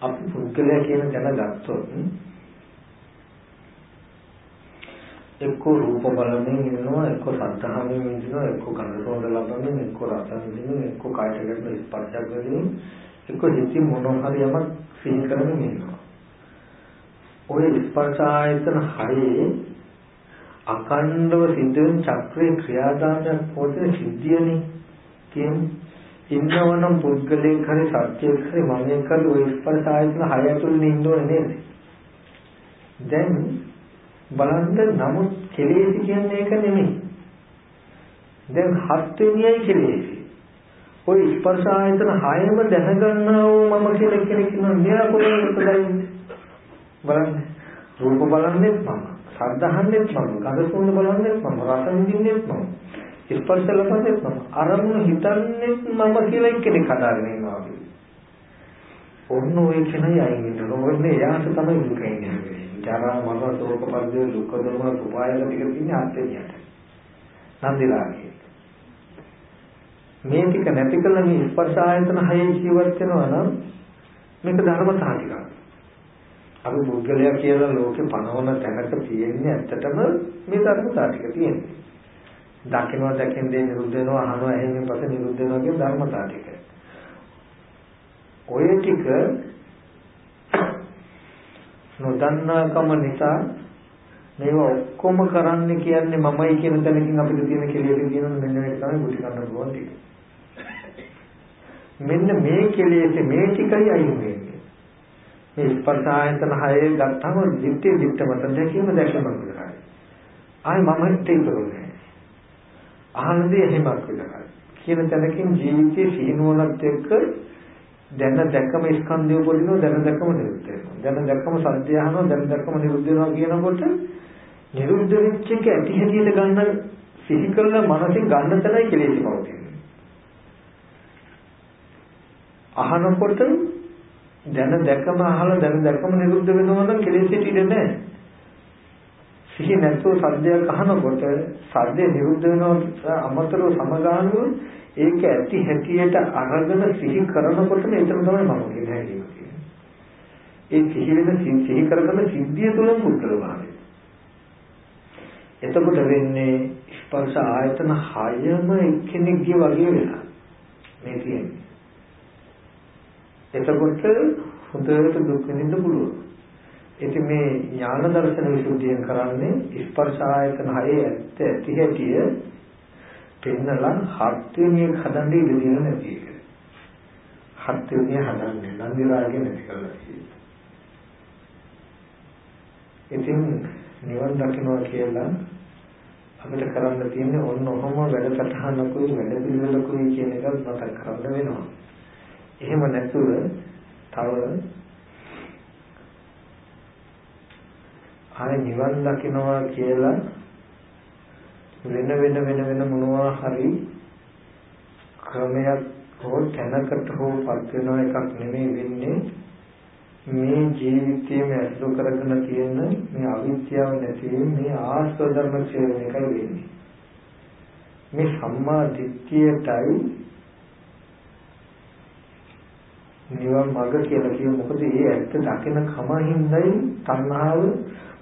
අපි පුද්ගලයා කියන දැන ගත්තොත් එක්ක රූප බලමින් ඉන්නවා එක්ක සද්ධාමයෙන් ඉන්නවා එක්ක ගන්ධ සෝඳ ලබමින් එක්ක රස විඳින්න එක්ක කායට ගැටෙන ස්පර්ශයක් වෙමින් එක්ක හිතින් මොනවා හරි යමක් සිහි කරමින් ඉන්නවා ඔය ස්පර්ශ ආයතන හයේ අකණ්ඩව සිද්ධ වෙන චක්‍රේ ක්‍රියාදාමයක් පොතේ සිද්ධියනේ කියන්නේ ඉන්නවනම් පුද්ගලයෙක් හරි සත්‍යයක් හරි මමෙක් හරි ওই ස්පර්ශ ආයතන හය ඇතුළේ ඉන්න ඕනේ නේද? දැන් බලන්න නමුත් කෙලෙසි කියන්නේ ඒක නෙමෙයි. දැන් හත් වෙනියයි කෙලෙසි. ওই ස්පර්ශ ආයතන හයම දැනගන්නා වූ මම කියලා කෙනෙක් ඉන්නවා මෙයා කොහෙන්ද බලන්නේ? බලන්න රූප බලන්නේත් මම, ශබ්ද අහන්නෙත් මම, ගඳ සුවඳ බලන්නේත් මම, රස විඳින්නෙත් මම. ස්පර්ශ ලබන්නේ මම අරමුණ හිතන්නේ මම කියලා එක්කෙනෙක් හදාගෙන ඉන්නවා වගේ. ඔන්න ඔය කෙනයි අයින් වෙන්න ඕනේ එයාට තමයි දුක එන්නේ. ජරා මරණ ශෝක පරිදේ දුක් දෝම උපායල ටික තියෙන්නේ ආත්මයට. නන්දිලාගේ. මේ ටික නැති කළ මේ ස්පර්ශ ආයතන හයේ ජීවත් වෙනවා නම් මේක ධර්මතා ටිකක්. අපි පුද්ගලයා කියලා ලෝකේ පනවන තැනක තියෙන්නේ ඇත්තටම මේ ධර්මතා ටික තියෙන්නේ. දකින්නවා දැකින් දේ නිරුද්ධ වෙනවා අහනවා එහෙම පස්සේ නිරුද්ධ වෙනවා කියන ධර්මතා ටික. ඔය ටික නොදන්නාකම නිසා මේවා ඔක්කොම කරන්න කියන්නේ මමයි කියන තැනකින් අපිට තියෙන කෙලෙස් කියන මෙන්න මේක තමයි බුද්ධ කන්න පුළුවන් ටික. මෙන්න මේ කෙලෙස් මේ ටිකයි අයින් වෙන්නේ. මේ ස්පර්ශ ආයතන හයේ ගත්තම දිත්තේ දිත්ත මත දැකීම දැකීම කරා. ආයි මම හිතේ ඉතුරුනේ. අහන දේ එහෙමක් විතරයි. කියන තැනකින් ජීවිතයේ සීනුවණත් එක්ක දැන දැකම ස්කන්ධය පොදිනවා දැන දැකම නිරුද්ධ වෙනවා. දැන දැකම සත්‍ය අහනවා දැන දැකම නිරුද්ධ වෙනවා කියනකොට නිරුද්ධ වෙච්ච එක ඇති හැටියට ගන්න සිහි කරලා මනසින් ගන්න තැනයි කෙලෙසි පවතින්නේ. අහනකොට දැන දැකම අහලා දැන දැකම නිරුද්ධ වෙනවා නම් කෙලෙසි ඉඳ නැහැ. සිහි නැතුව සද්දයක් අහනකොට සද්දේ නිරුද්ධ වෙනවා අමතරව සමගාමීව ඒක ඇති හැටියට අරගෙන සිහි කරනකොටම එතන තමයි මම කියන හැටි තියෙන්නේ. ඒ සිහි වෙන සිහි කරගන්න සිද්ධිය තුළ පුද්ගල භාවය. එතකොට වෙන්නේ ස්පර්ශ ආයතන හයම එක්කෙනෙක්ගේ වගේ වෙලා මේ තියෙන්නේ. එතකොට හොඳට දුක් විඳින්න පුළුවන්. ඉතින් මේ ඥාන දර්ශන විසුද්ධියෙන් කරන්නේ ස්පර්ශ ආයතන හයේ ඇත්ත ඇති හැටිය පෙන්නලා හත් වෙනි එක හදන්න ඉඩ දෙන්නේ නැති එක. හත් වෙනි හදන්නේ නන්දි රාගය නැති කරලා තියෙනවා. ඉතින් නිවන් දකින්නවා කියලා අපිට කරන්න තියෙන්නේ ඔන්න ඔහොම වැඩසටහනකුයි වැඩ පිළිවෙලකුයි කියන එක මතක් කරගන්න වෙනවා. එහෙම නැතුව තව ආය නිවන් දකින්නවා කියලා වෙන වෙන වෙන වෙන මොනවා හරි ක්‍රමයක් හෝ තැනකට හෝ පත් වෙන එකක් නෙමෙයි වෙන්නේ මේ ජීවිතයේම ඇසුරු කරගෙන තියෙන මේ අවිද්‍යාව නැති මේ ආස්ව ධර්ම ක්ෂේත්‍රය එකයි වෙන්නේ. මේ සම්මා දිට්ඨියටයි නිවන් මඟ කියලා කියව මොකද ඒ ඇත්ත දකින කම හිඳයි තණ්හාව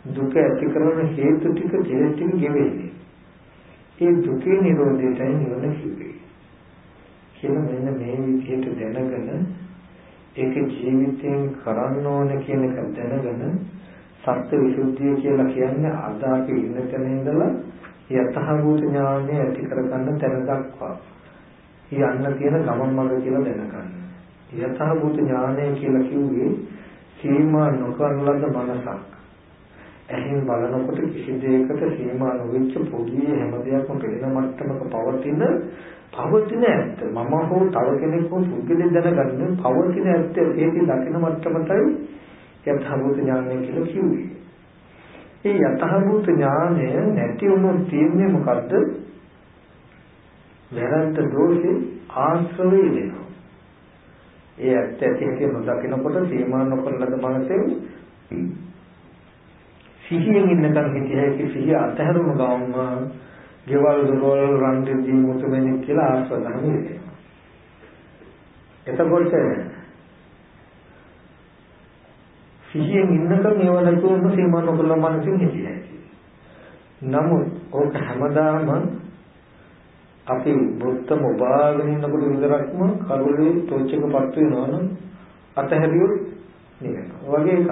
දුක ඇති කරන හේතු ටික දෙලෙ ටික ගෙවෙන්නේ. ඒ දුකේ නිරෝධයටයි නිවන කිව්වේ. කියලා මෙන්න මේ විදිහට දැනගෙන ඒක ජීවිතයෙන් කරන්න ඕන කියන එක දැනගෙන සත්‍ය විසුද්ධිය කියලා කියන්නේ අද අපි ඉන්න තැන ඉඳලා යතහභූත ඥානය ඇති කරගන්න තැන දක්වා. යන්න තියෙන ගමන් මඟ කියලා දැනගන්න. යතහභූත ඥානය කියලා කිව්වේ සීමා නොකරන ලද මනසක්. එහෙන් බලනකොට කිසි දෙයකට සීමා නොවෙච්ච පොඩි හැම දෙයක්ම පෙළෙන මට්ටමක පවතින පවතින ඇත්ත මම හෝ තව කෙනෙක් හෝ පුද්ගලෙක් දැනගන්න පවතින ඇත්ත ඒකේ දකින මට්ටමටයි යථාභූත ඥානය කියලා කිව්වේ. ඒ යථාභූත ඥානය නැති වුණොත් තියෙන්නේ මොකද්ද? වැරද්ද දෝෂේ ආශ්‍රවය වෙනවා. ඒ ඇත්ත ඇති හැටි නොදකිනකොට සීමා නොකරලද මනසේ සිහියෙන් ඉන්නකම් හිතේ සිහිය අතහැරුණු ගමන් ගෙවල් දොරවල් රන් දෙවි මුතුමෙනි කියලා ආස්වදහම වෙනවා. එතකොට සිහියෙන් ඉන්නකම් ඒව නැතුවම සීමා නොකළ මනසින් හිටියයි. නමුත් ඕක හැමදාම අපි බුද්ධ මොබාගෙන ඉන්නකොට විතරක්ම කරුලේ තොච් එකපත් වෙනවනම් අතහැරියොත් නෙවෙයි. වගේ එකක්.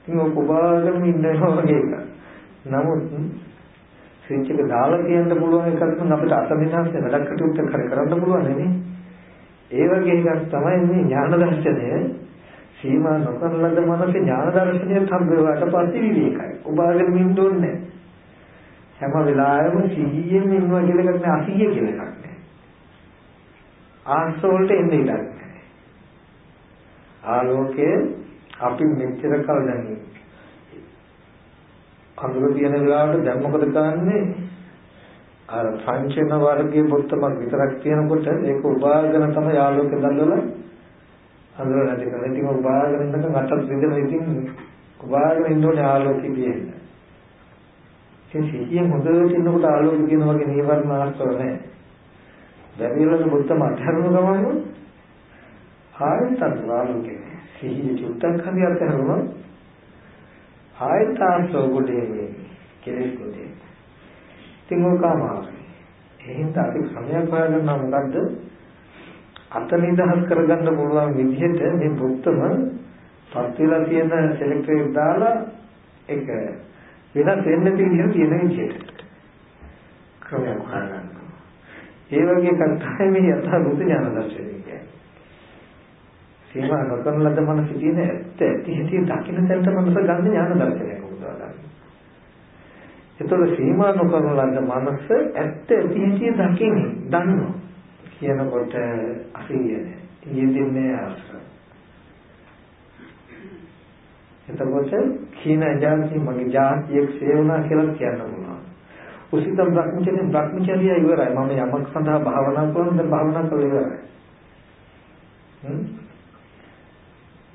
ඉතින් ඔය කොබාගෙන ඉන්නවා වගේ එකක්. නමුත් ස්විච් එක දාලා තියන්න පුළුවන් එකක් නම් අපිට අසමිනාස් වැඩක් කටයුත්ත කර කරන්න පුළුවන් නේ. ඒ වගේ එකක් තමයි මේ ඥාන දර්ශනය සීමා නොකරන ලද මනසේ ඥාන දර්ශනයත් හම්බ වෙලාට පස්සේ විවේකයි. ඔබාගෙන ඉන්න ඕනේ හැම වෙලාවෙම සිහියෙන් ඉන්නවා කියලා එකක් නෑ අසිහිය කියලා එකක් නෑ. ආස්වලට එන්නේ ඉඩක් ආලෝකයේ අපි මෙච්චර කල් දැන් අඳුර තියෙන වෙලාවට දැන් මොකද කරන්නේ? අර පංචන වර්ගයේ බොත්තමක් විතරක් තියෙනකොට ඒක උපාගෙන තමයි ආලෝකය දැල්වලා අඳුර නැති කරන්නේ. ඉතින් උපාගෙන ඉන්නකම් අටත් විදිහට ඉතින් උපාගෙන ඉන්න ඕනේ ආලෝකය කියන්නේ. ඉතින් සිහියෙන් හොඳට ඉන්නකොට ආලෝකය කියන වගේ නීවරණ ආස්තව නැහැ. බැරිවල බොත්තම අටහරුන ගමන් ආයෙත් ආලෝකය. සිහිය චුට්ටක් හරි අතහැරුණොත් ආයෙත් ආස්තව කොටේ මේ කෙලෙස් කොටේ. ඉතින් ඔක අමාරුයි. එහෙනම් අපි ක්‍රමයක් හොයාගන්නවා මොකද්ද? අත නිදහස් කරගන්න පුළුවන් විදිහට මේ බුත්තම පත් වෙලා තියෙන සෙලෙක්ටර් එක දාලා ඒක වෙනස් වෙන්න තියෙන තියෙන විදිහට ක්‍රමයක් හොයාගන්නවා. ඒ වගේ එකක් තමයි මේ යථා භූත ඥාන දර්ශනය කියන්නේ. සීමා නොකරන ලද මනස තියෙන ඇත්ත ඇති හැටි දකින්න තැනට මනස ගන්න ඥාන දර්ශනයක් උදා ගන්න. ඒතකොට සීමා නොකරන ලද මනස ඇත්ත ඇති හැටි දකින්නේ දන්නවා කියනකොට අසියනේ. යෙදෙන්නේ ආශ්‍රය. එතකොට කීන ජාති මගේ ජාතියක් සේවනා කියලා කියන්න පුළුවන්. උසිතම් භ්‍රමචර්ය භ්‍රමචර්යය ඉවරයි. මම යමක් සඳහා භාවනා කරනවා දැන් භාවනා කළා ඉවරයි.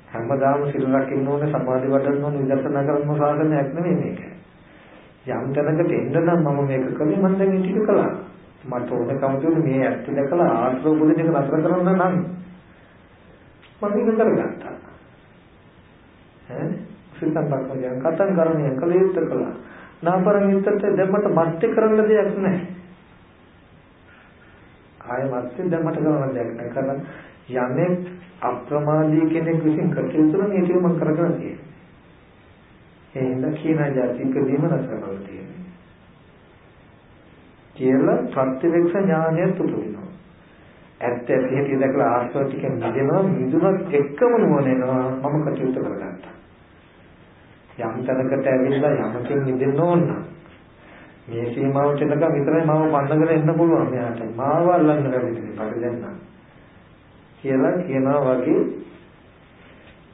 හැමදාම සිල් රකින්න ඕනේ සමාධි වඩන්න ඕනේ විදර්ශනා කරන්න සාධනයක් නෙමෙයි මේක. යම් තැනකට එන්න නම් මම මේක කළේ මම දැන් ටික කළා. මට ඕන කවුරුද මේ ඇත්ත දැකලා ආශ්‍රව බුදින එක නතර කරන්න නම් මම ඒක කරගත්තා. ඈ සිතන් බක්මජන කතන් කරන්නේ කලියුත් කළා. නාපරං යුත්තට දැම්මට මැත්තේ කරන්න දෙයක් නැහැ. ආය මැත්තේ දැම්මට කරන්න දෙයක් නැහැ. කරන යන්නේ අප්‍රමාදී කෙනෙක් විසින් කටයුතු කරන ඒක මම කරගෙන තියෙන්නේ ඒ හින්දා කියන જાතික දීම රස කරලා තියෙන්නේ කියලා ප්‍රත්‍යවේක්ෂ ඥානයත් උපදිනවා ඇත්ත ඇති හැටි දැකලා ආස්වාද ටිකෙන් මිදෙනවා මිදුනත් එක්කම නුවණෙනවා. මම කටයුතු කරගත්තා. යම් තැනකට ඇවිල්ලා යමකින් මිදෙන්න ඕන මේ සීමාවට එනකම් විතරයි මාව පන්නගෙන එන්න පුළුවන් මෙයාට. මාව අල්ලන්න බැරි ඉතින් දෙන්න. කියලා කියනවා වගේ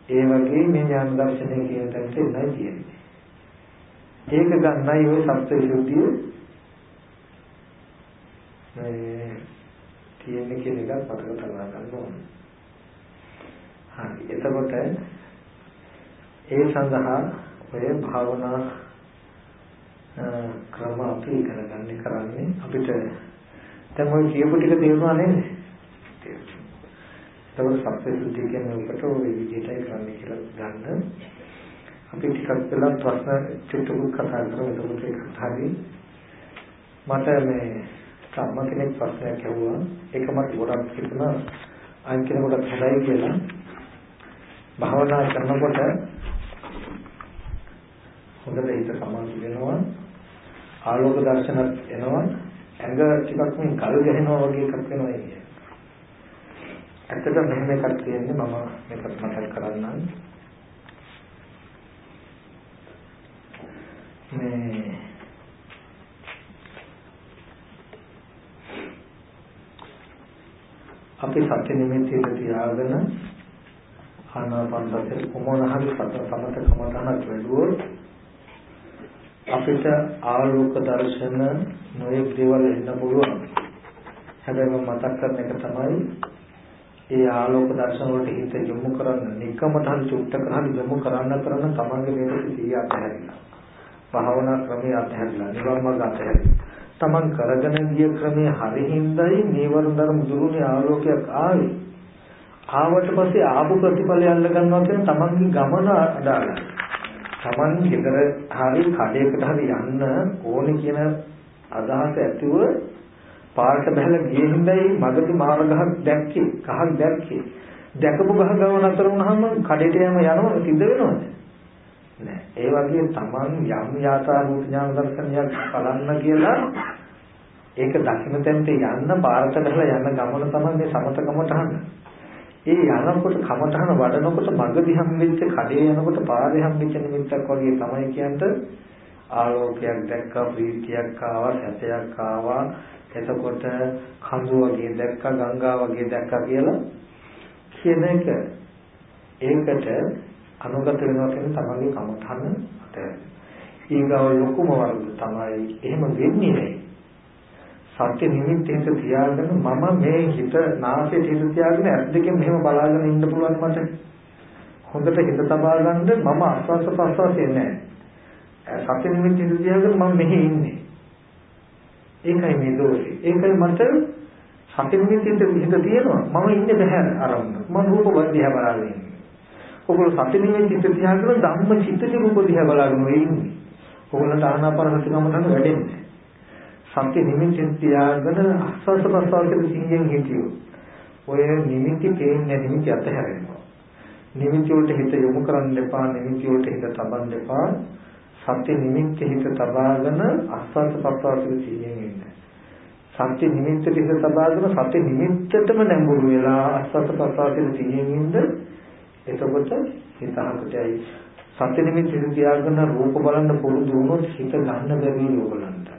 ඒ වගේ මේ ඥාන දර්ශනය කියන තැනට එන්නයි කියන්නේ ඒක ගන්නයි ওই සත්‍ය විසුද්ධිය මේ තියෙන්නේ කියන එකත් මතක තබා ගන්න ඕනේ. හරි. එතකොට ඒ සඳහා ඔය භාවනා ක්‍රම අපි ඉගෙන ගන්න කරන්නේ අපිට දැන් ඔය කියපු ටික තේරුණා නේද? තේරුණා. එතකොට සත්‍ය සුද්ධිය කියන්නේ ඔකට ඔය විදිහටයි කරන්නේ කියලා ගන්න. අපි ටිකක් වෙලා ප්‍රශ්න චුට්ටුක් කතා කරමු. එතකොට ඒකත් හරි. මට මේ සම්ම කෙනෙක් ප්‍රශ්නයක් ඇහුවා ඒක මට ගොඩක් හිතුණා අන් කෙනෙකුට හොඳයි කියලා භාවනා කරනකොට හොඳට හිත සමාධි වෙනවා ආලෝක දර්ශනත් එනවා. ඇඟ ටිකක් මේ ගල් ගහනවා වගේ එකක් වෙනවා කියන්නේ. ඇත්තටම මෙහෙම එකක් තියෙන්නේ මම මේක මතක් කරන්නම්. මේ අපි සත්‍ය නිමිතියට තියාගෙන ආනාපාන සතිය කොමන හරි සත සමත කමතනක් වැඩුවොත් අපිට ආලෝක දර්ශන නොයෙක් දේවල් එන්න පුළුවන්. හැබැයි මම මතක් කරන එක තමයි ඒ ආලෝක දර්ශන වලට හිත යොමු කරන්න, නිකමට හරි චුට්ටක හරි යොමු කරන්න කරන තමන්ගේ මේක සිහිය අතහැරිලා. භාවනා ක්‍රමයේ අතහැරිලා, නිවන් මාර්ග අතහැරිලා. තමන් කරගෙන ගිය ක්‍රමයේ හරිහින්දයි නීවරණ ධර්ම දුරුනේ ආලෝකයක් ආවේ. ආවට පස්සේ ආපු ප්‍රතිඵලය අල්ල ගන්නවා කියන තමන්ගේ ගමන අදාළයි. තමන් ගෙදර හරි කඩේකට හරි යන්න ඕනේ කියන අදහස ඇතිව පාරට බහලා ගියේ හින්දායි මගදී මාර ගහක් දැක්කේ කහක් දැක්කේ. දැකපු ගහ ගව නතර වුණාම කඩේට යම යනවා සිද්ධ වෙනවද? නෑ. ඒ වගේ තමන් යම් යථා භූත ඥාන දර්ශනයක් බලන්න කියලා ඒක දකින්න තැනට යන්න පාරට ගහලා යන ගමන තමයි මේ සමතකමට හන්න. ඒ යනකොට කමතහන වඩනකොට මගදී හම්බෙච්ච කඩේ යනකොට පාරේ හම්බෙච්ච නිමිත්තක් වගේ තමයි කියන්ට ආලෝකයක් දැක්කා ප්‍රීතියක් ආවා සැපයක් ආවා එතකොට කඳු වගේ දැක්කා ගංගා වගේ දැක්කා කියලා කියන එක ඒකට අනුගත වෙනවා කියන්නේ තමන්ගේ කමතහන අතර. ඊගාව ලොකුම වරද තමයි එහෙම වෙන්නේ නැහැ. සත්‍ය නිමිත්තෙන්ට තියාගෙන මම මේ හිත නාසයේ හිත තියාගෙන ඇස් දෙකෙන් මෙහෙම බලාගෙන ඉන්න පුළුවන් මට. හොඳට හිත තබා ගන්න මම ආස්වාස ප්‍රස්වාසයේ නැහැ. සත්‍ය නිමිත්තෙන්ට තියාගෙන මම මෙහි ඉන්නේ. ඒකයි මේ දෝෂේ. ඒකයි මට සත්‍ය නිමිත්තෙන්ට හිත තියෙනවා. මම ඉන්නේ බහැර අරමුණ. මම රූප බද්ධිය බලාගෙන ඉන්නේ. ඔගොල්ලෝ සති නිමිති තියාගෙන ධම්ම චිත්තජ රූප දිහා බලාගෙන ඉන්නේ. ඔගොල්ලන්ට ආනාපාන සති කමතන වැඩෙන්නේ. සති නිමිති තියාගෙන ආස්වාද ප්‍රසවාසයේ සිහියෙන් හිටියෝ. ඔය නිමිති පේන්නේ නිමිති අතහැරෙනවා. නිමිති වලට හිත යොමු කරන්න එපා, නිමිති වලට හිත තබන්න එපා. සති නිමිති හිත තබාගෙන ආස්වාද ප්‍රසවාසයේ සිහියෙන් ඉන්න. සති නිමිත්තට හිත තබාගෙන සති නිමිත්තටම නැඹුරු වෙලා ආස්වාද ප්‍රසවාසයේ සිහියෙන් ඉන්න එතකොට හිත හකටයි සත්‍ය නිමිති තියාගෙන රූප බලන්න පුරුදු වුණොත් හිත ගන්න බැරි ඕගලන්ට.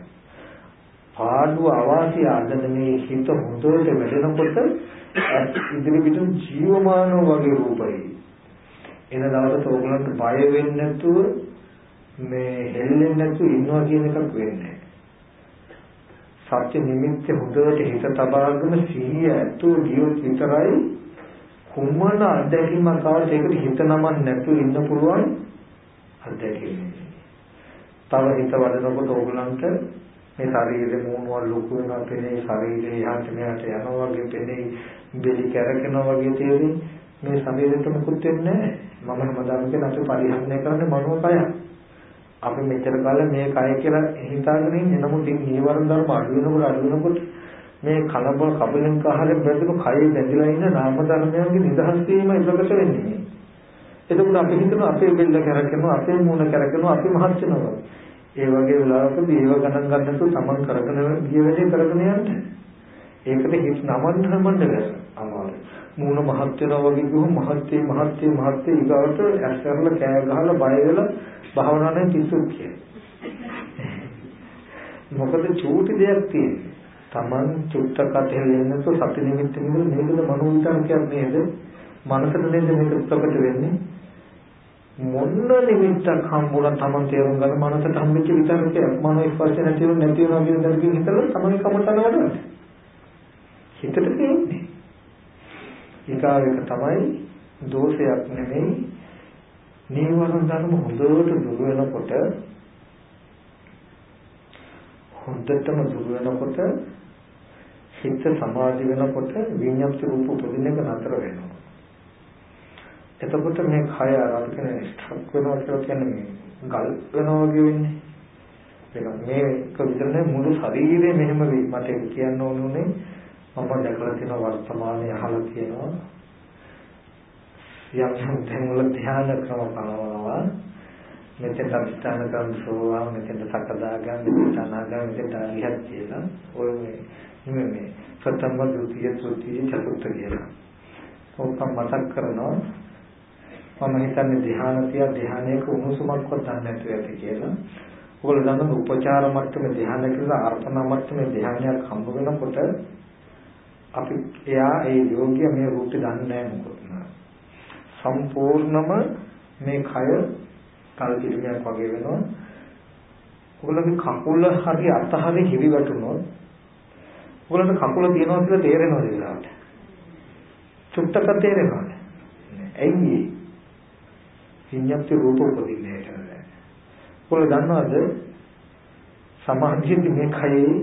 පාඩුව අවාසිය අදන මේ හිත හොඳට වැඩෙනකොට ඉදිරි පිට ජීවමානව වගේ රූපයි. එන දවසට ඕගලන්ට බය වෙන්නේ නැතුව මේ හෙල්ලෙන්නේ නැතුව ඉන්නවා කියන එකක් වෙන්නේ සත්‍ය නිමිත්ත හොඳට හිත තබාගෙන සිහිය ඇතුව ගියොත් විතරයි කුමන අත්දැකීමක් ආවත් ඒකට හිත නමන්න නැතුව ඉන්න පුළුවන් අත්දැකීම. තව හිත වඩනකොට ඕගලන්ට මේ ශරීරේ මූණවල ලොකු වෙනවා පෙනේ ශරීරේ යහට මෙහාට යනවා වගේ පෙනේ බෙලි කැරකෙනවා වගේ තේරෙන්නේ මේ ශරීරෙට මුකුත් වෙන්නේ නැහැ මම හැමදාම කියන අපි පරිහරණය කරන්නේ මනෝකය අපි මෙච්චර කාලේ මේ කය කියලා හිතාගෙන ඉන්නේ නමුත් මේ නීවරණ ධර්ම අඩු වෙනකොට අඩු වෙනකොට මේ කලබල කබලෙන් කහලෙන් බැඳුණු කයේ බැඳිලා ඉන්න නාම ධර්මයන්ගේ නිදහස් වීම ඉලක්ක වෙන්නේ. එතකොට අපි හිතනවා අපේ බෙල්ල කරකිනවා අපේ මූණ කරකිනවා අපි මහත් වෙනවා. ඒ වගේ වෙලාවකදී ඒව ගණන් ගන්නතු තමන් කරගෙන ගිය වැඩේ කරගෙන යන්න. ඒකට හිත නමන්න නමන්න බැහැ. අමාරු. මූණ මහත් වෙනවා වගේ කිව්වොත් මහත්ය මහත්ය මහත්ය ඊගාවට ඇස්සරල කෑ ගහලා බය වෙලා භාවනාවෙන් කිසුත් කියන්නේ. මොකද චූටි දෙයක් තියෙන්නේ. Taman චුට්ටක් අතහැරෙන්නත් සති නිමිත්ත නිමුද මේකද මනෝ විතරකයක් නේද? මනසට නේද මේක ප්‍රකට වෙන්නේ? මොන නිමිත්තක් හම්බුණා Taman තේරුම් ගන්න මනසට හම්බෙච්ච විතරකයක් මනෝ ස්පර්ශ නැති වෙන නැති වෙනවා කියන දර්ශකයෙන් හිතලා Taman කමතන වඩනවා. හිතට තියෙන්නේ. ඊගාවෙක තමයි දෝෂයක් නෙමෙයි නීවරණ ධර්ම හොඳට දුර වෙනකොට හොඳටම දුර වෙනකොට හිත සමාධි වෙනකොට විඤ්ඤාති රූප උපදින එක නතර වෙනවා. එතකොට මේ කය අර කියන්නේ ස්ට්‍රක් වෙනවා කියලා කියන්නේ ගල් වෙනවා වගේ වෙන්නේ. ඒක මේ එක විතරනේ මුළු ශරීරය මෙහෙම වෙයි. මට ඒක කියන්න ඕනුනේ මම දැකලා තියෙන වර්තමානයේ අහලා තියෙනවා. යම් යම් තැන්වල ධ්‍යාන ක්‍රම පනවනවා. මෙතෙන් අධිෂ්ඨාන කරන් සෝවා මෙතෙන් සකදාගම් මෙතෙන් අනාගම් මෙතෙන් අරිහත් කියලා ඔය මේ නෙමෙයි ප්‍රථම ද්විතීය තෘතීය චතුර්ථ කියලා. ඕක මතක් කරනවා මම හිතන්නේ ධ්‍යාන තියා ධ්‍යානයක උණුසුමක්වත් දන්නේ නැතුව ඇති කියලා. ඔයගොල්ලෝ දන්න උපචාර මට්ටමේ ධ්‍යාන කියලා අර්පණා මට්ටමේ ධ්‍යානයක් හම්බ වෙනකොට අපි එයා ඒ යෝග්‍ය මේ රූපේ දන්නේ නැහැ මොකද. සම්පූර්ණම මේ කය කල් කිරිමයක් වගේ වෙනවා. ඔයගොල්ලෝගේ කකුල හරි අත හරි හිවි වැටුනොත් ඔයගොල්ලන්ට කකුල තියනවා කියලා තේරෙනවද ඒකට? චුට්ටක තේරෙනවද? ඇයි ඒ? විඤ්ඤාති රූප උපදින්නේ නැහැ. ඔයගොල්ලෝ දන්නවද? සමාධියේ මේ කයේ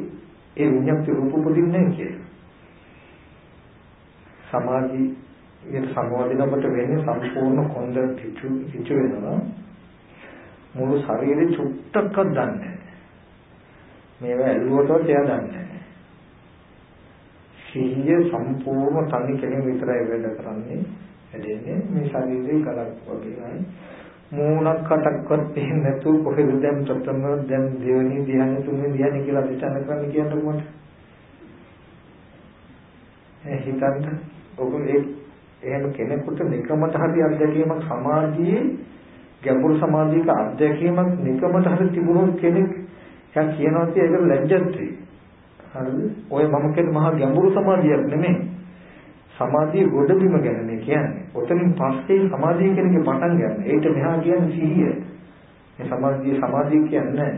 ඒ විඤ්ඤාති රූප උපදින්නේ නැහැ කියලා? සමාධි ඊට සමවදිනකොට වෙන්නේ සම්පූර්ණ කොන්ද පිටු පිටු වෙනවා. මුළු ශරීරෙ චුට්ටක්වත් දන්නේ මේවා ඇල්ලුවටවත් එයා දන්නේ සිහිය සම්පූර්ණ තනි කෙනෙක් විතරයි වැඩ කරන්නේ. වැඩෙන්නේ මේ ශරීරේ කලක් වගේයි මූණක් කටක්වත් පේන්නේ නැතුව කොහෙද දැන් ප්‍රථම දැන් දෙවෙනි ධ්‍යාන තුන්වෙනි ධ්‍යාන කියලා හිතන්න කරන්න කියන්නකො මට ඒ හිතන්න ඔබ ඒ එහෙම කෙනෙකුට නිකමට හරි අත්දැකීමක් සමාධියේ ගැඹුරු සමාධියක අත්දැකීමක් නිකමට හරි තිබුණොත් කෙනෙක් එයා කියනවා කිය ඒක ලැජ්ජත් වෙයි. හරිද? ඔය මම කියන මහා ගැඹුරු සමාධියක් නෙමෙයි. සමාධිය ගොඩබිම ගැන මේ කියන්නේ. ඔතනින් පස්සේ සමාධිය කියන එක පටන් ගන්න. ඒකට මෙහා කියන්නේ සිහිය. මේ සමාධිය සමාධිය කියන්නේ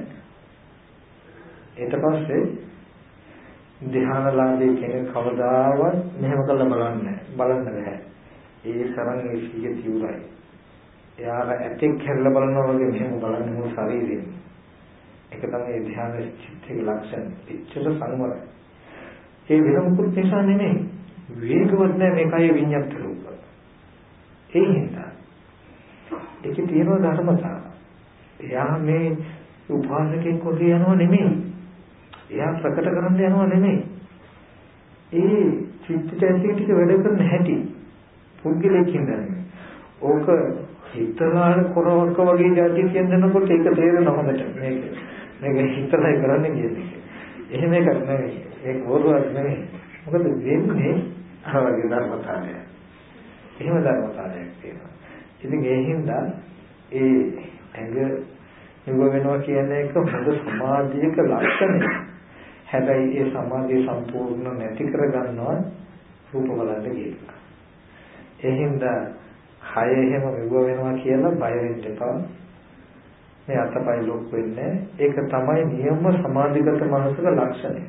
ඊට පස්සේ ධ්‍යානලාභී කෙනෙක් කවදාවත් මෙහෙම කළා බලන්නේ බලන්න බෑ. ඒ තරම් ඒ සිහිය තියුරයි. එයාට ඇතෙක් හැරලා බලනවා වගේ මෙහෙම බලන්නේ මොන ශරීරයෙන්. ඒක තමයි ධ්‍යාන චිත්තේ ලක්ෂණ. පිටචර සංවරයි. ඒ වෙන මුකුත් නිසා නෙමෙයි. වේගවත් නැහැ මේ කය විඤ්ඤාත රූප. ඒ හින්දා. ඒකේ තියෙන ධර්මතාව. එයා මේ උපාසකෙක් වගේ යනවා නෙමෙයි. එයා ප්‍රකට කරන්න යනවා නෙමෙයි. ඒ චිත්තචෛතසික ටික වැඩ කරන හැටි පුද්ගලයෙක්ින් දැනෙන්නේ. ඕක හිතලාන කරවක වගේ જાති කියනකොට ඒක තේරෙන හොඳට මේක. මේක හිතලයි කරන්නේ කියන්නේ. එහෙම එකක් නෙමෙයි. ඒක බොරුවක් නෙමෙයි. මොකද වෙන්නේ අර වගේ ධර්මතාවය. එහෙම ධර්මතාවයක් තියෙනවා. ඉතින් ඒ හින්දා ඒ ඇඟ නිව වෙනවා කියන එක හොඳ සමාධියක ලක්ෂණය. හැබැයි ඒ සමාධිය සම්පූර්ණ නැති කරගන්නවා රූප බලන්න කියලා. ඒ හින්දා කය එහෙම විව වෙනවා කියලා බය වෙන්න එපා. මේ අතපය ලොක් වෙන්නේ ඒක තමයි නියම සමාධිගත මනසක ලක්ෂණය.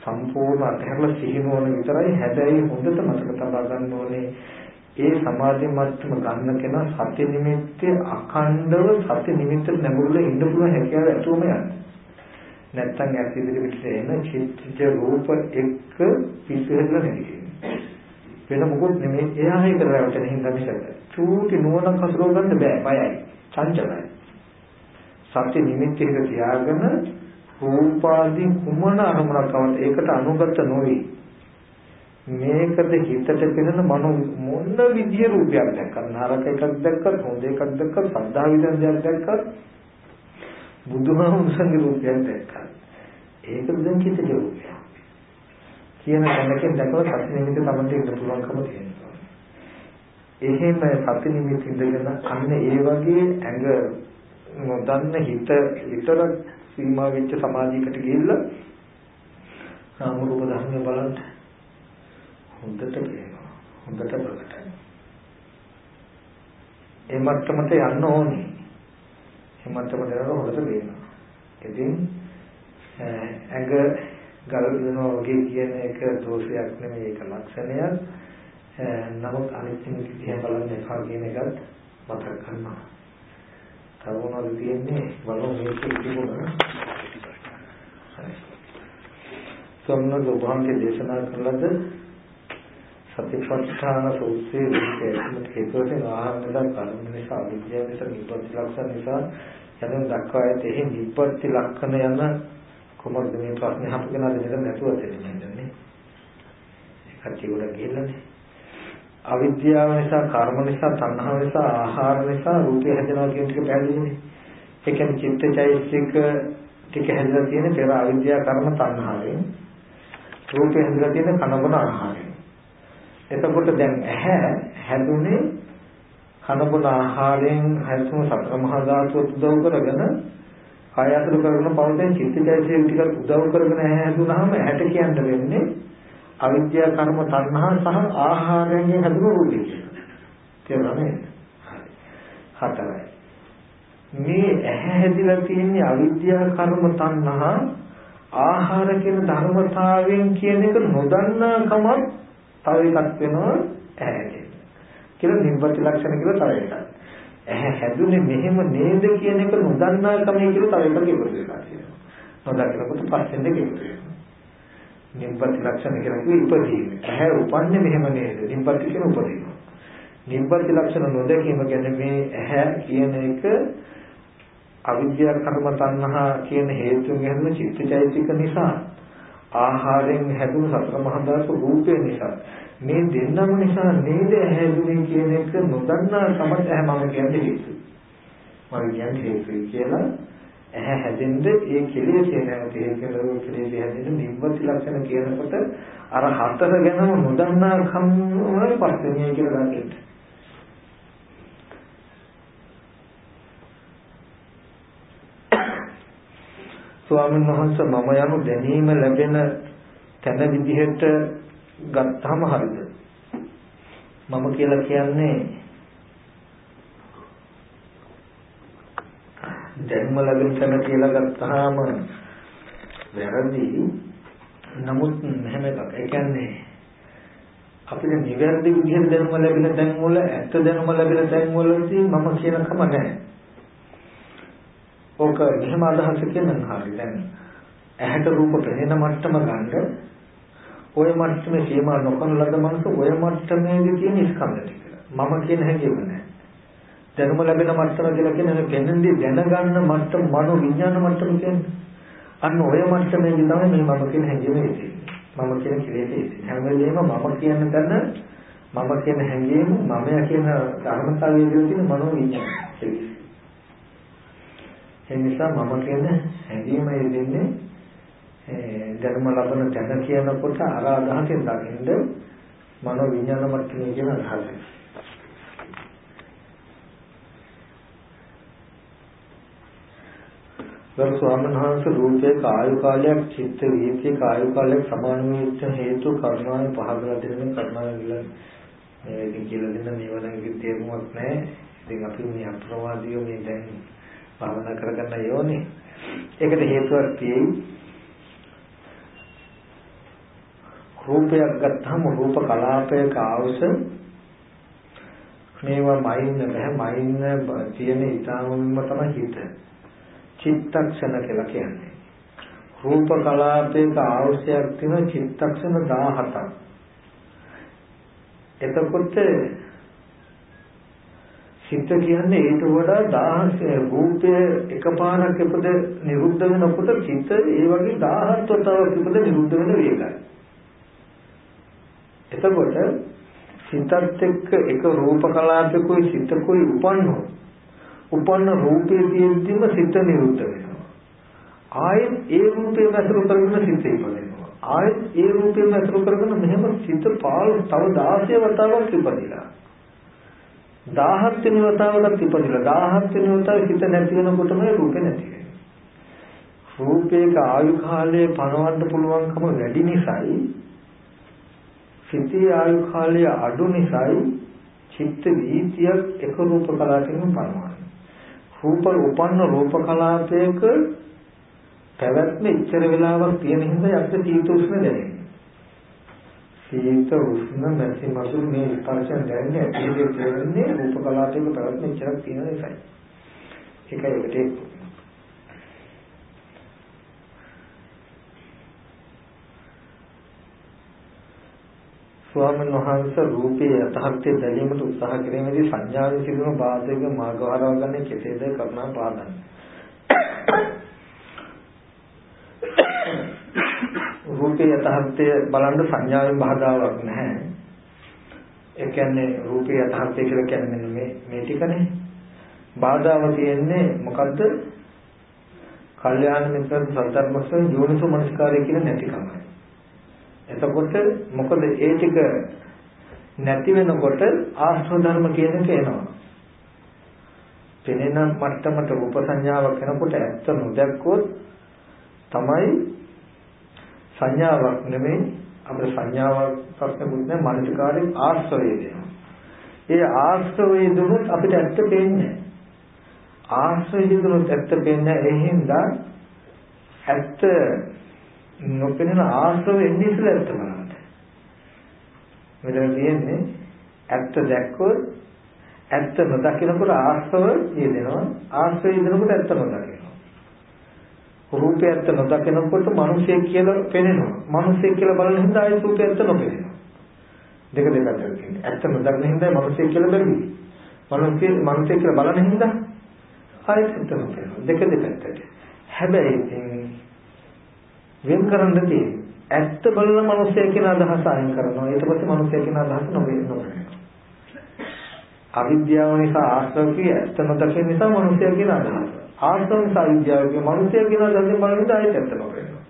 සම්පූර්ණ අධර්ම සිහිනෝන විතරයි. හැබැයි හොඳට මතක තබා ගන්න ඕනේ ඒ සමාධි මට්ටම ගන්න කෙනා සති නිමිත්තේ අඛණ්ඩව සති නිමිත්ත නැඹුරුලා ඉන්න පුළුවන් හැකියාව ඇතුවම යන්නේ. නැත්තම් ඇස් ඉදිරි පිටට එන චිත්තජ රූප එක්ක පිස්සු හැදලා නැති කියන්නේ. වෙන මොකුත් නෙමෙයි. එයා හේ කරලා වැටෙන හින්දා මිසක චූටි නුවණක් හසුරව ගන්න බෑ. බයයි. චංචලයි. සත්‍ය නිමිති හිත තියාගෙන රූපාදී කුමන අරමුණක්වත් ඒකට අනුගත නොවේ. මේකද හිතට පෙනෙන මනෝ මොන විදිය රූපයක් දැක්කත් නරක එකක් දැක්කත් හොඳ එකක් දැක්කත් සද්ධා විදන් දෙයක් දැක්කත් බුදුහාමුදුරන්ගේ රූපයක් දැක්කත් ඒක දැන් චිත්ත රූපයක් කියන දැනකින් දැකලා සත්‍ය නිමිති තමයි ඉන්න පුළුවන්කම තියෙනවා. එහෙම සත්‍ය නිමිති ඉඳගෙන අන්න ඒ වගේ ඇඟ නොදන්න හිත විතර සීමා වෙච්ච සමාධියකට ගිහිල්ලා නාම රූප ධර්ම බලන්න. හොඳට පේනවා හොඳට ප්‍රකටයි ඒ මට්ටමට යන්න ඕනේ. ඒ මට්ටමට යනකොට හොඳට පේනවා. ඉතින් ඇඟ ගල් වෙනවා වගේ කියන එක දෝෂයක් නෙමෙයි ඒක ලක්ෂණයක්. නමුත් අනිත් කෙනෙක් දිහා බලන්න එපා කියන එකත් මතක් කරනවා තවමද තියෙන්නේ බලමු මේක තිබුණා සම්මත ඔබහන්ගේ දේශනා කළද සතිපට්ඨාන සූත්‍රයේ විශේෂම හේතුවෙන් ආහාර නිසා කර්ම නිසා අවිද්‍යාව නිසා නිප්පත්ති ලක්ෂණ නිසා යන දක්වා ඇත. එහි නිප්පත්ති ලක්ෂණ යන කොහොමද මේ ප්‍රශ්නේ අහගෙන නේද නැතුව තේරෙන්නේ ඒකට උඩ ගිහලානේ අවිද්‍යාව නිසා කර්ම නිසා තණ්හාව නිසා ආහාර නිසා රූපය හැදෙනවා කියන එක පැහැදිලිනේ ඒ කියන්නේ චිත්තචෛතසික ටික හැදලා තියෙන පෙර අවිද්‍යාව කර්ම තණ්හාවෙන් රූපය හැදලා තියෙන කනබන ආහාරයෙන්. එතකොට දැන් ඇහැ හැදුනේ කනබුන ආහාරයෙන්? හැදුණු සතර මහා ධාතු උදව් කරගෙන කාය අතුරු කරන පෞතෙන් චිත්තජයසේ ටික උදව් කරගෙන ඇහැ හැදුනහම ඇහැට කියන්න වෙන්නේ අවිද්‍යා කර්ම තණ්හා සහ ආහාරයෙන් හැදුණු රූපය කියලා. හතරයි. මේ ඇහැ හැදිලා තියෙන්නේ අවිද්‍යා කර්ම තණ්හා ආහාර කියන ධර්මතාවයෙන් කියන එක නොදන්නා කමක් තව එකක් වෙනවා ඇහැ කියලා නිබ්බති ලක්ෂණ කියලා තව එකක්. ඇහැ හැදුනේ මෙහෙම නේද කියන එක නොදන්නා කමයි කියලා තව එකක් ඉවර වෙලා තියෙනවා. නොදකිනකොට පස්සෙන් දෙක ඉවර වෙනවා. නිබ්බති ලක්ෂණ කියලා කිව්වෙ ඉපදීම. ඇහැ උපන්නේ මෙහෙම නේද? නිබ්බති කියන උපදීම. නිබ්බති ලක්ෂණ නොදැකීම කියන්නේ මේ ඇහැ කියන එක අවිද්‍යාව කර්ම තණ්හා කියන හේතුන් හැදෙන චිත්තචෛතසික නිසා ආහාරයෙන් හැදුණු සතර මහා ධාතු රූපේ නිසා මේ දෙන්නම නිසා නේද හැදුනේ කියන එක නොදන්නා සමත් ඇහැ මම කියන්නේ හේතු. මම කියන්නේ හේතු කියලා ඇහැ හැදෙන්න ඒ කෙලෙස් කියන තේකල කෙලෙස් හැදෙන්න නිබ්බති ලක්ෂණ කියනකොට අර හතර ගැනම නොදන්නා කම් පස්සේ මේ කියලා දකින්න. ස්වාමීන් වහන්සේ මම යනු දැනීම ලැබෙන තැන විදිහට ගත්තාම හරිද? මම කියලා කියන්නේ දැනුම ලැබෙන තැන කියලා ගත්තාම වැරදි. නමුත් මෙහෙම එකක්. ඒ කියන්නේ අපිට නිවැරදි විදිහට දැනුම ලැබෙන තැන් වල ඇත්ත දැනුම ලැබෙන තැන් වලදී මම කියන කම නැහැ. ඕක එහෙම අදහසකින් නම් හරි දැන් ඇහැට රූප පෙනෙන මට්ටම ගන්න ඔය මට්ටමේ සීමා නොකරන ලද මනස ඔය මට්ටමේදී තියෙන ස්කන්ධ ටික මම කියන හැඟීම නැහැ දැනුම ලැබෙන මට්ටම කියලා කියන්නේ පෙනෙන්දී දැනගන්න මට්ටම මනෝ විඥාන මට්ටම කියන්නේ. අන්න ඔය මට්ටමේදී තමයි මේ මම කියන හැඟීම ඉතින්නේ මම කියන කෙලෙසේ හැම වෙලේම මම කියන තැන මම කියන හැඟීම මමයා කියන ධර්මතාවයේ තියෙන මනෝ විඥාන ඒ නිසා මම කියන හැඟීම යෙදෙන්නේ ධර්ම ලබන තැන කියනකොට අර අදහසෙන් දකින්න මනෝ විඥාන මට්ටමේ කියන අදහස. ගරු ස්වාමීන් වහන්සේ රූපේ කායු කාලයක් චිත්ත වීතිය කායු කාලයක් සමාන වෙච්ච හේතු කර්මාවෙන් පහදලා දෙන කර්මාවෙන් කියලා මේ කියලා දෙන මේවලගේ තේරුමක් නැහැ. ඉතින් අපි මේ අප්‍රවාදීව මේ දැන් භාවනා කරගන්න යෝනේ. ඒකට හේතුවක් තියෙයි. රූපයක් ගත්තාම රූප කලාපයක ආවස මේවා මයින්න බෑ මයින්න තියෙන ඊටාවම තමයි හිත. චිත්තක්ෂණ කියලා කියන්නේ. රූප කලාපයක අවශ්‍යයක් තියෙන චිත්තක්ෂණ 17ක්. එතකොට සිත කියන්නේ ඊට වඩා දාහක රූපය එකපාරක් ඉපද නිරුද්ධ වෙනකොට සිත ඒ වගේ 1000ක් වතාවක් ඉපද නිරුද්ධ වෙන වේගයි. එතකොට සිතත් එක්ක එක රූප කලාපයකයි සිතකුයි උපන්නෝ උපන්න රූපයේ තියෙද්දිම සිත නිරුද්ධ වෙනවා. ආයෙත් ඒ රූපේ ඇසුරු කරගෙන සිත ඉපදෙනවා. ආයෙත් ඒ රූපේ ඇසුරු කරගෙන මෙහෙම සිත පාල් තව 16 වතාවක් ඉපදිලා. 17 වෙනි වතාවටත් ඉපදිලා 17 වෙනි වතාවේ හිත නැති වෙනකොටම රූපේ නැති වෙනවා. රූපේක ආයු කාලය පනවන්න පුළුවන්කම වැඩි නිසායි සිතේ ආයු කාලය අඩු නිසායි චිත්ත වීතියක් එක රූප කලාපකින් පනවන්නේ. රූප උපන්න රූප කලාපයක පැවැත්ම ඉච්ඡර වෙලාවක් තියෙන හින්දා අපිට සීත උෂ්ණ දැනෙන්නේ. සීත උෂ්ණ නැති මසුරු මේ ස්පර්ශයන් දැනෙන්නේ ඇතිදේ තේරෙන්නේ රූප කලාපයක පැවැත්ම ඉච්ඡරක් තියෙන නිසායි. ඒකයි ඒකට ස්වාමීන් වහන්සේ රූපයේ යථාර්ථය දැනීමට උත්සාහ කිරීමේදී සංඥාවේ සිදුවන බාධක මාර්ග හරවගන්නේ කෙසේද කරුණා පාදන්නේ රූපේ යථාර්ථය බලන්න සංඥාවෙන් බාධාවක් නැහැ. ඒ කියන්නේ රූපේ යථාර්ථය කියලා කියන්නේ මේ මේ ටිකනේ. බාධාව තියෙන්නේ මොකද්ද? කල්යාණ මිත්‍ර සද්ධර්මස්ස යෝනිසෝ මනස්කාරය කියන නැතිකමයි. එතකොට මොකද ඒ ටික නැති වෙනකොට ආශ්‍රව ධර්ම කියන එක එනවා. පෙනෙන මට්ටමට රූප සංඥාවක් වෙනකොට ඇත්ත නොදැක්කොත් තමයි සංඥාවක් නෙමෙයි අපේ සංඥාවක් ප්‍රශ්නකුත් නෑ මානසිකාරයෙන් ආශ්‍රය දෙනවා. ඒ ආශ්‍රය දුනොත් අපිට ඇත්ත පේන්නේ ආශ්‍රය දුනොත් ඇත්ත පේන්නේ ඒ හින්දා ඇත්ත නොපෙනෙන ආශ්‍රව එන්නේ ඉස්සෙල්ලා ඇත්ත බලන්න. මෙතන තියෙන්නේ ඇත්ත දැක්කොත් ඇත්ත නොදකිනකොට ආශ්‍රව යෙදෙනවා ආශ්‍රය යෙදෙනකොට ඇත්ත නොදකිනවා. රූපය ඇත්ත නොදකිනකොට මිනිසෙක් කියලා පෙනෙනවා. මිනිසෙක් කියලා බලන හින්දා ආයෙත් රූපය ඇත්ත නොපෙනෙනවා. දෙක දෙකක් තියෙනවා. ඇත්ත නොදකින හින්දා මිනිසෙක් කියලා බැලුවේ. මිනිසෙක් මිනිසෙක් කියලා බලන හින්දා ආයෙත් ඇත්ත නොපෙනෙනවා. දෙක දෙකක් හැබැයි ඉතින් වෙන් කරන්න තියෙන්නේ ඇත්ත බලන මිනිසෙක් කියන අදහස අයින් කරනවා. ඊට පස්සේ මිනිසෙක් කියන අදහස නොවෙනවා. අවිද්‍යාව නිසා ආශ්‍රව ඇත්ත නොදකින නිසා මිනිසෙක් කියන අදහස. ආශ්‍රව නිසා අවිද්‍යාවගේ මනුස්සය කියන දකින් බලනද ආයෙත් ඇත්තම වෙනවා.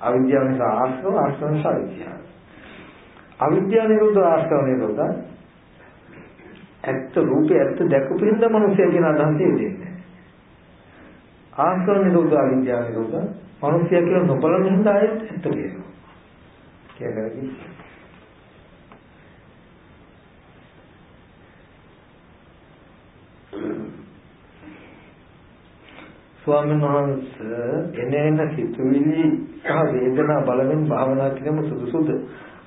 අවිද්‍යාව නිසා ආශ්‍රව ආශ්‍රව නිසා අවිද්‍යාව. අවිද්‍යාව නිරෝධ ආශ්‍රව නිරෝධ ඇත්ත රූපේ ඇත්ත දැකපු හින්දා මනුස්සය කියන අදහස එන්නේ. ආශ්‍රව නිරෝධ අවිද්‍යාව නිරෝධ මනුස්සය කියලා නොබලන හින්දා ආයෙත් ඇත්ත කියනවා. කියන්නේ ස්වාමීන් වහන්සේ එනේන සිතුවිලි සහ වේදනා බලමින් භාවනා කිරීම සුදුසුද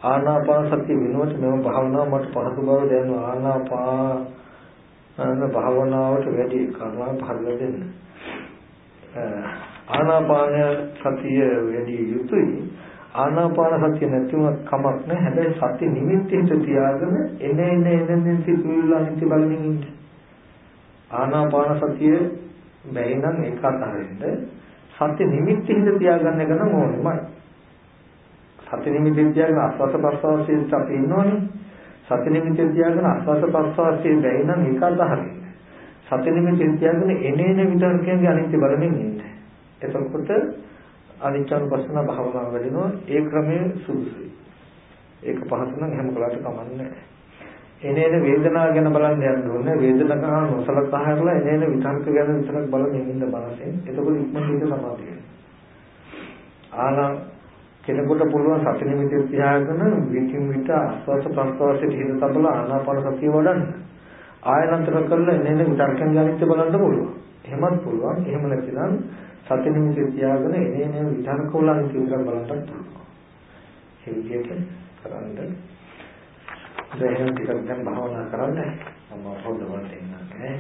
ආනාපාන සතිය වෙනුවට මෙම භාවනාව මට පහසු බව දැනෙනවා ආනාපාන භාවනාවට වැඩි කරුණා පහදලා දෙන්න ආනාපාන සතිය වැඩි යුතුයි ආනාපාන සතිය නැතිව කමක් නැහැ හැබැයි සති නිමිත්තෙන් තියාගෙන එන එන එන සිතුවිලි අනිත්‍ය බලමින් ඉන්න ආනාපාන සතිය බැරි නම් ඒක අතහරින්න සත්‍ය නිමිති හිඳ තියාගන්න එක නම් ඕනෙමයි. සත්‍ය නිමිති තියාගෙන ආස්වාස ප්‍රස්වාසයෙන් අපි ඉන්නෝනේ. සත්‍ය නිමිති තියාගෙන ආස්වාස ප්‍රස්වාසයෙන් බැරි නම් ඒක අතහරින්න. සත්‍ය නිමිති තියාගෙන එනේන විතරකයන්ගේ අනිත්‍ය බලමින් ඉන්න. එතකොට අනිච්චානුපස්සන භාවනාව වැඩිනවා ඒ ක්‍රමයේ සුදුසුයි. ඒක පහසු නම් එහෙම කළාට කමන්නේ නැහැ. එනේන වේදනාව ගැන බලන්න යන්න ඕනේ. වේදනාව ගන්න නොසලකා හැරලා එනේන විතර්ක ගැන විතරක් බලමින් ඉන්න බලසෙන් එතකොට ඉක්මනට සමාධිය ආනා කෙනෙකුට පුළුවන් සති නිමිති තියාගෙන විකින් විට ආස්වාස ප්‍රස්වාසයේ හිත තබලා ආනාපාන සතිය වඩන්න. ආයනතර කරලා එනේන විතර්කයන් ගැන බලන්න පුළුවන්. එහෙමත් පුළුවන්. එහෙම නැතිනම් සති නිමිති තියාගෙන එනේන විතර්ක වල විතරක් බලන්නත් පුළුවන්. ඒ විදිහට කරන්නේ දැන් ටිකක් දැන් භාවනා කරන්න. මම පොඩ්ඩක් වලට එන්නම් නේ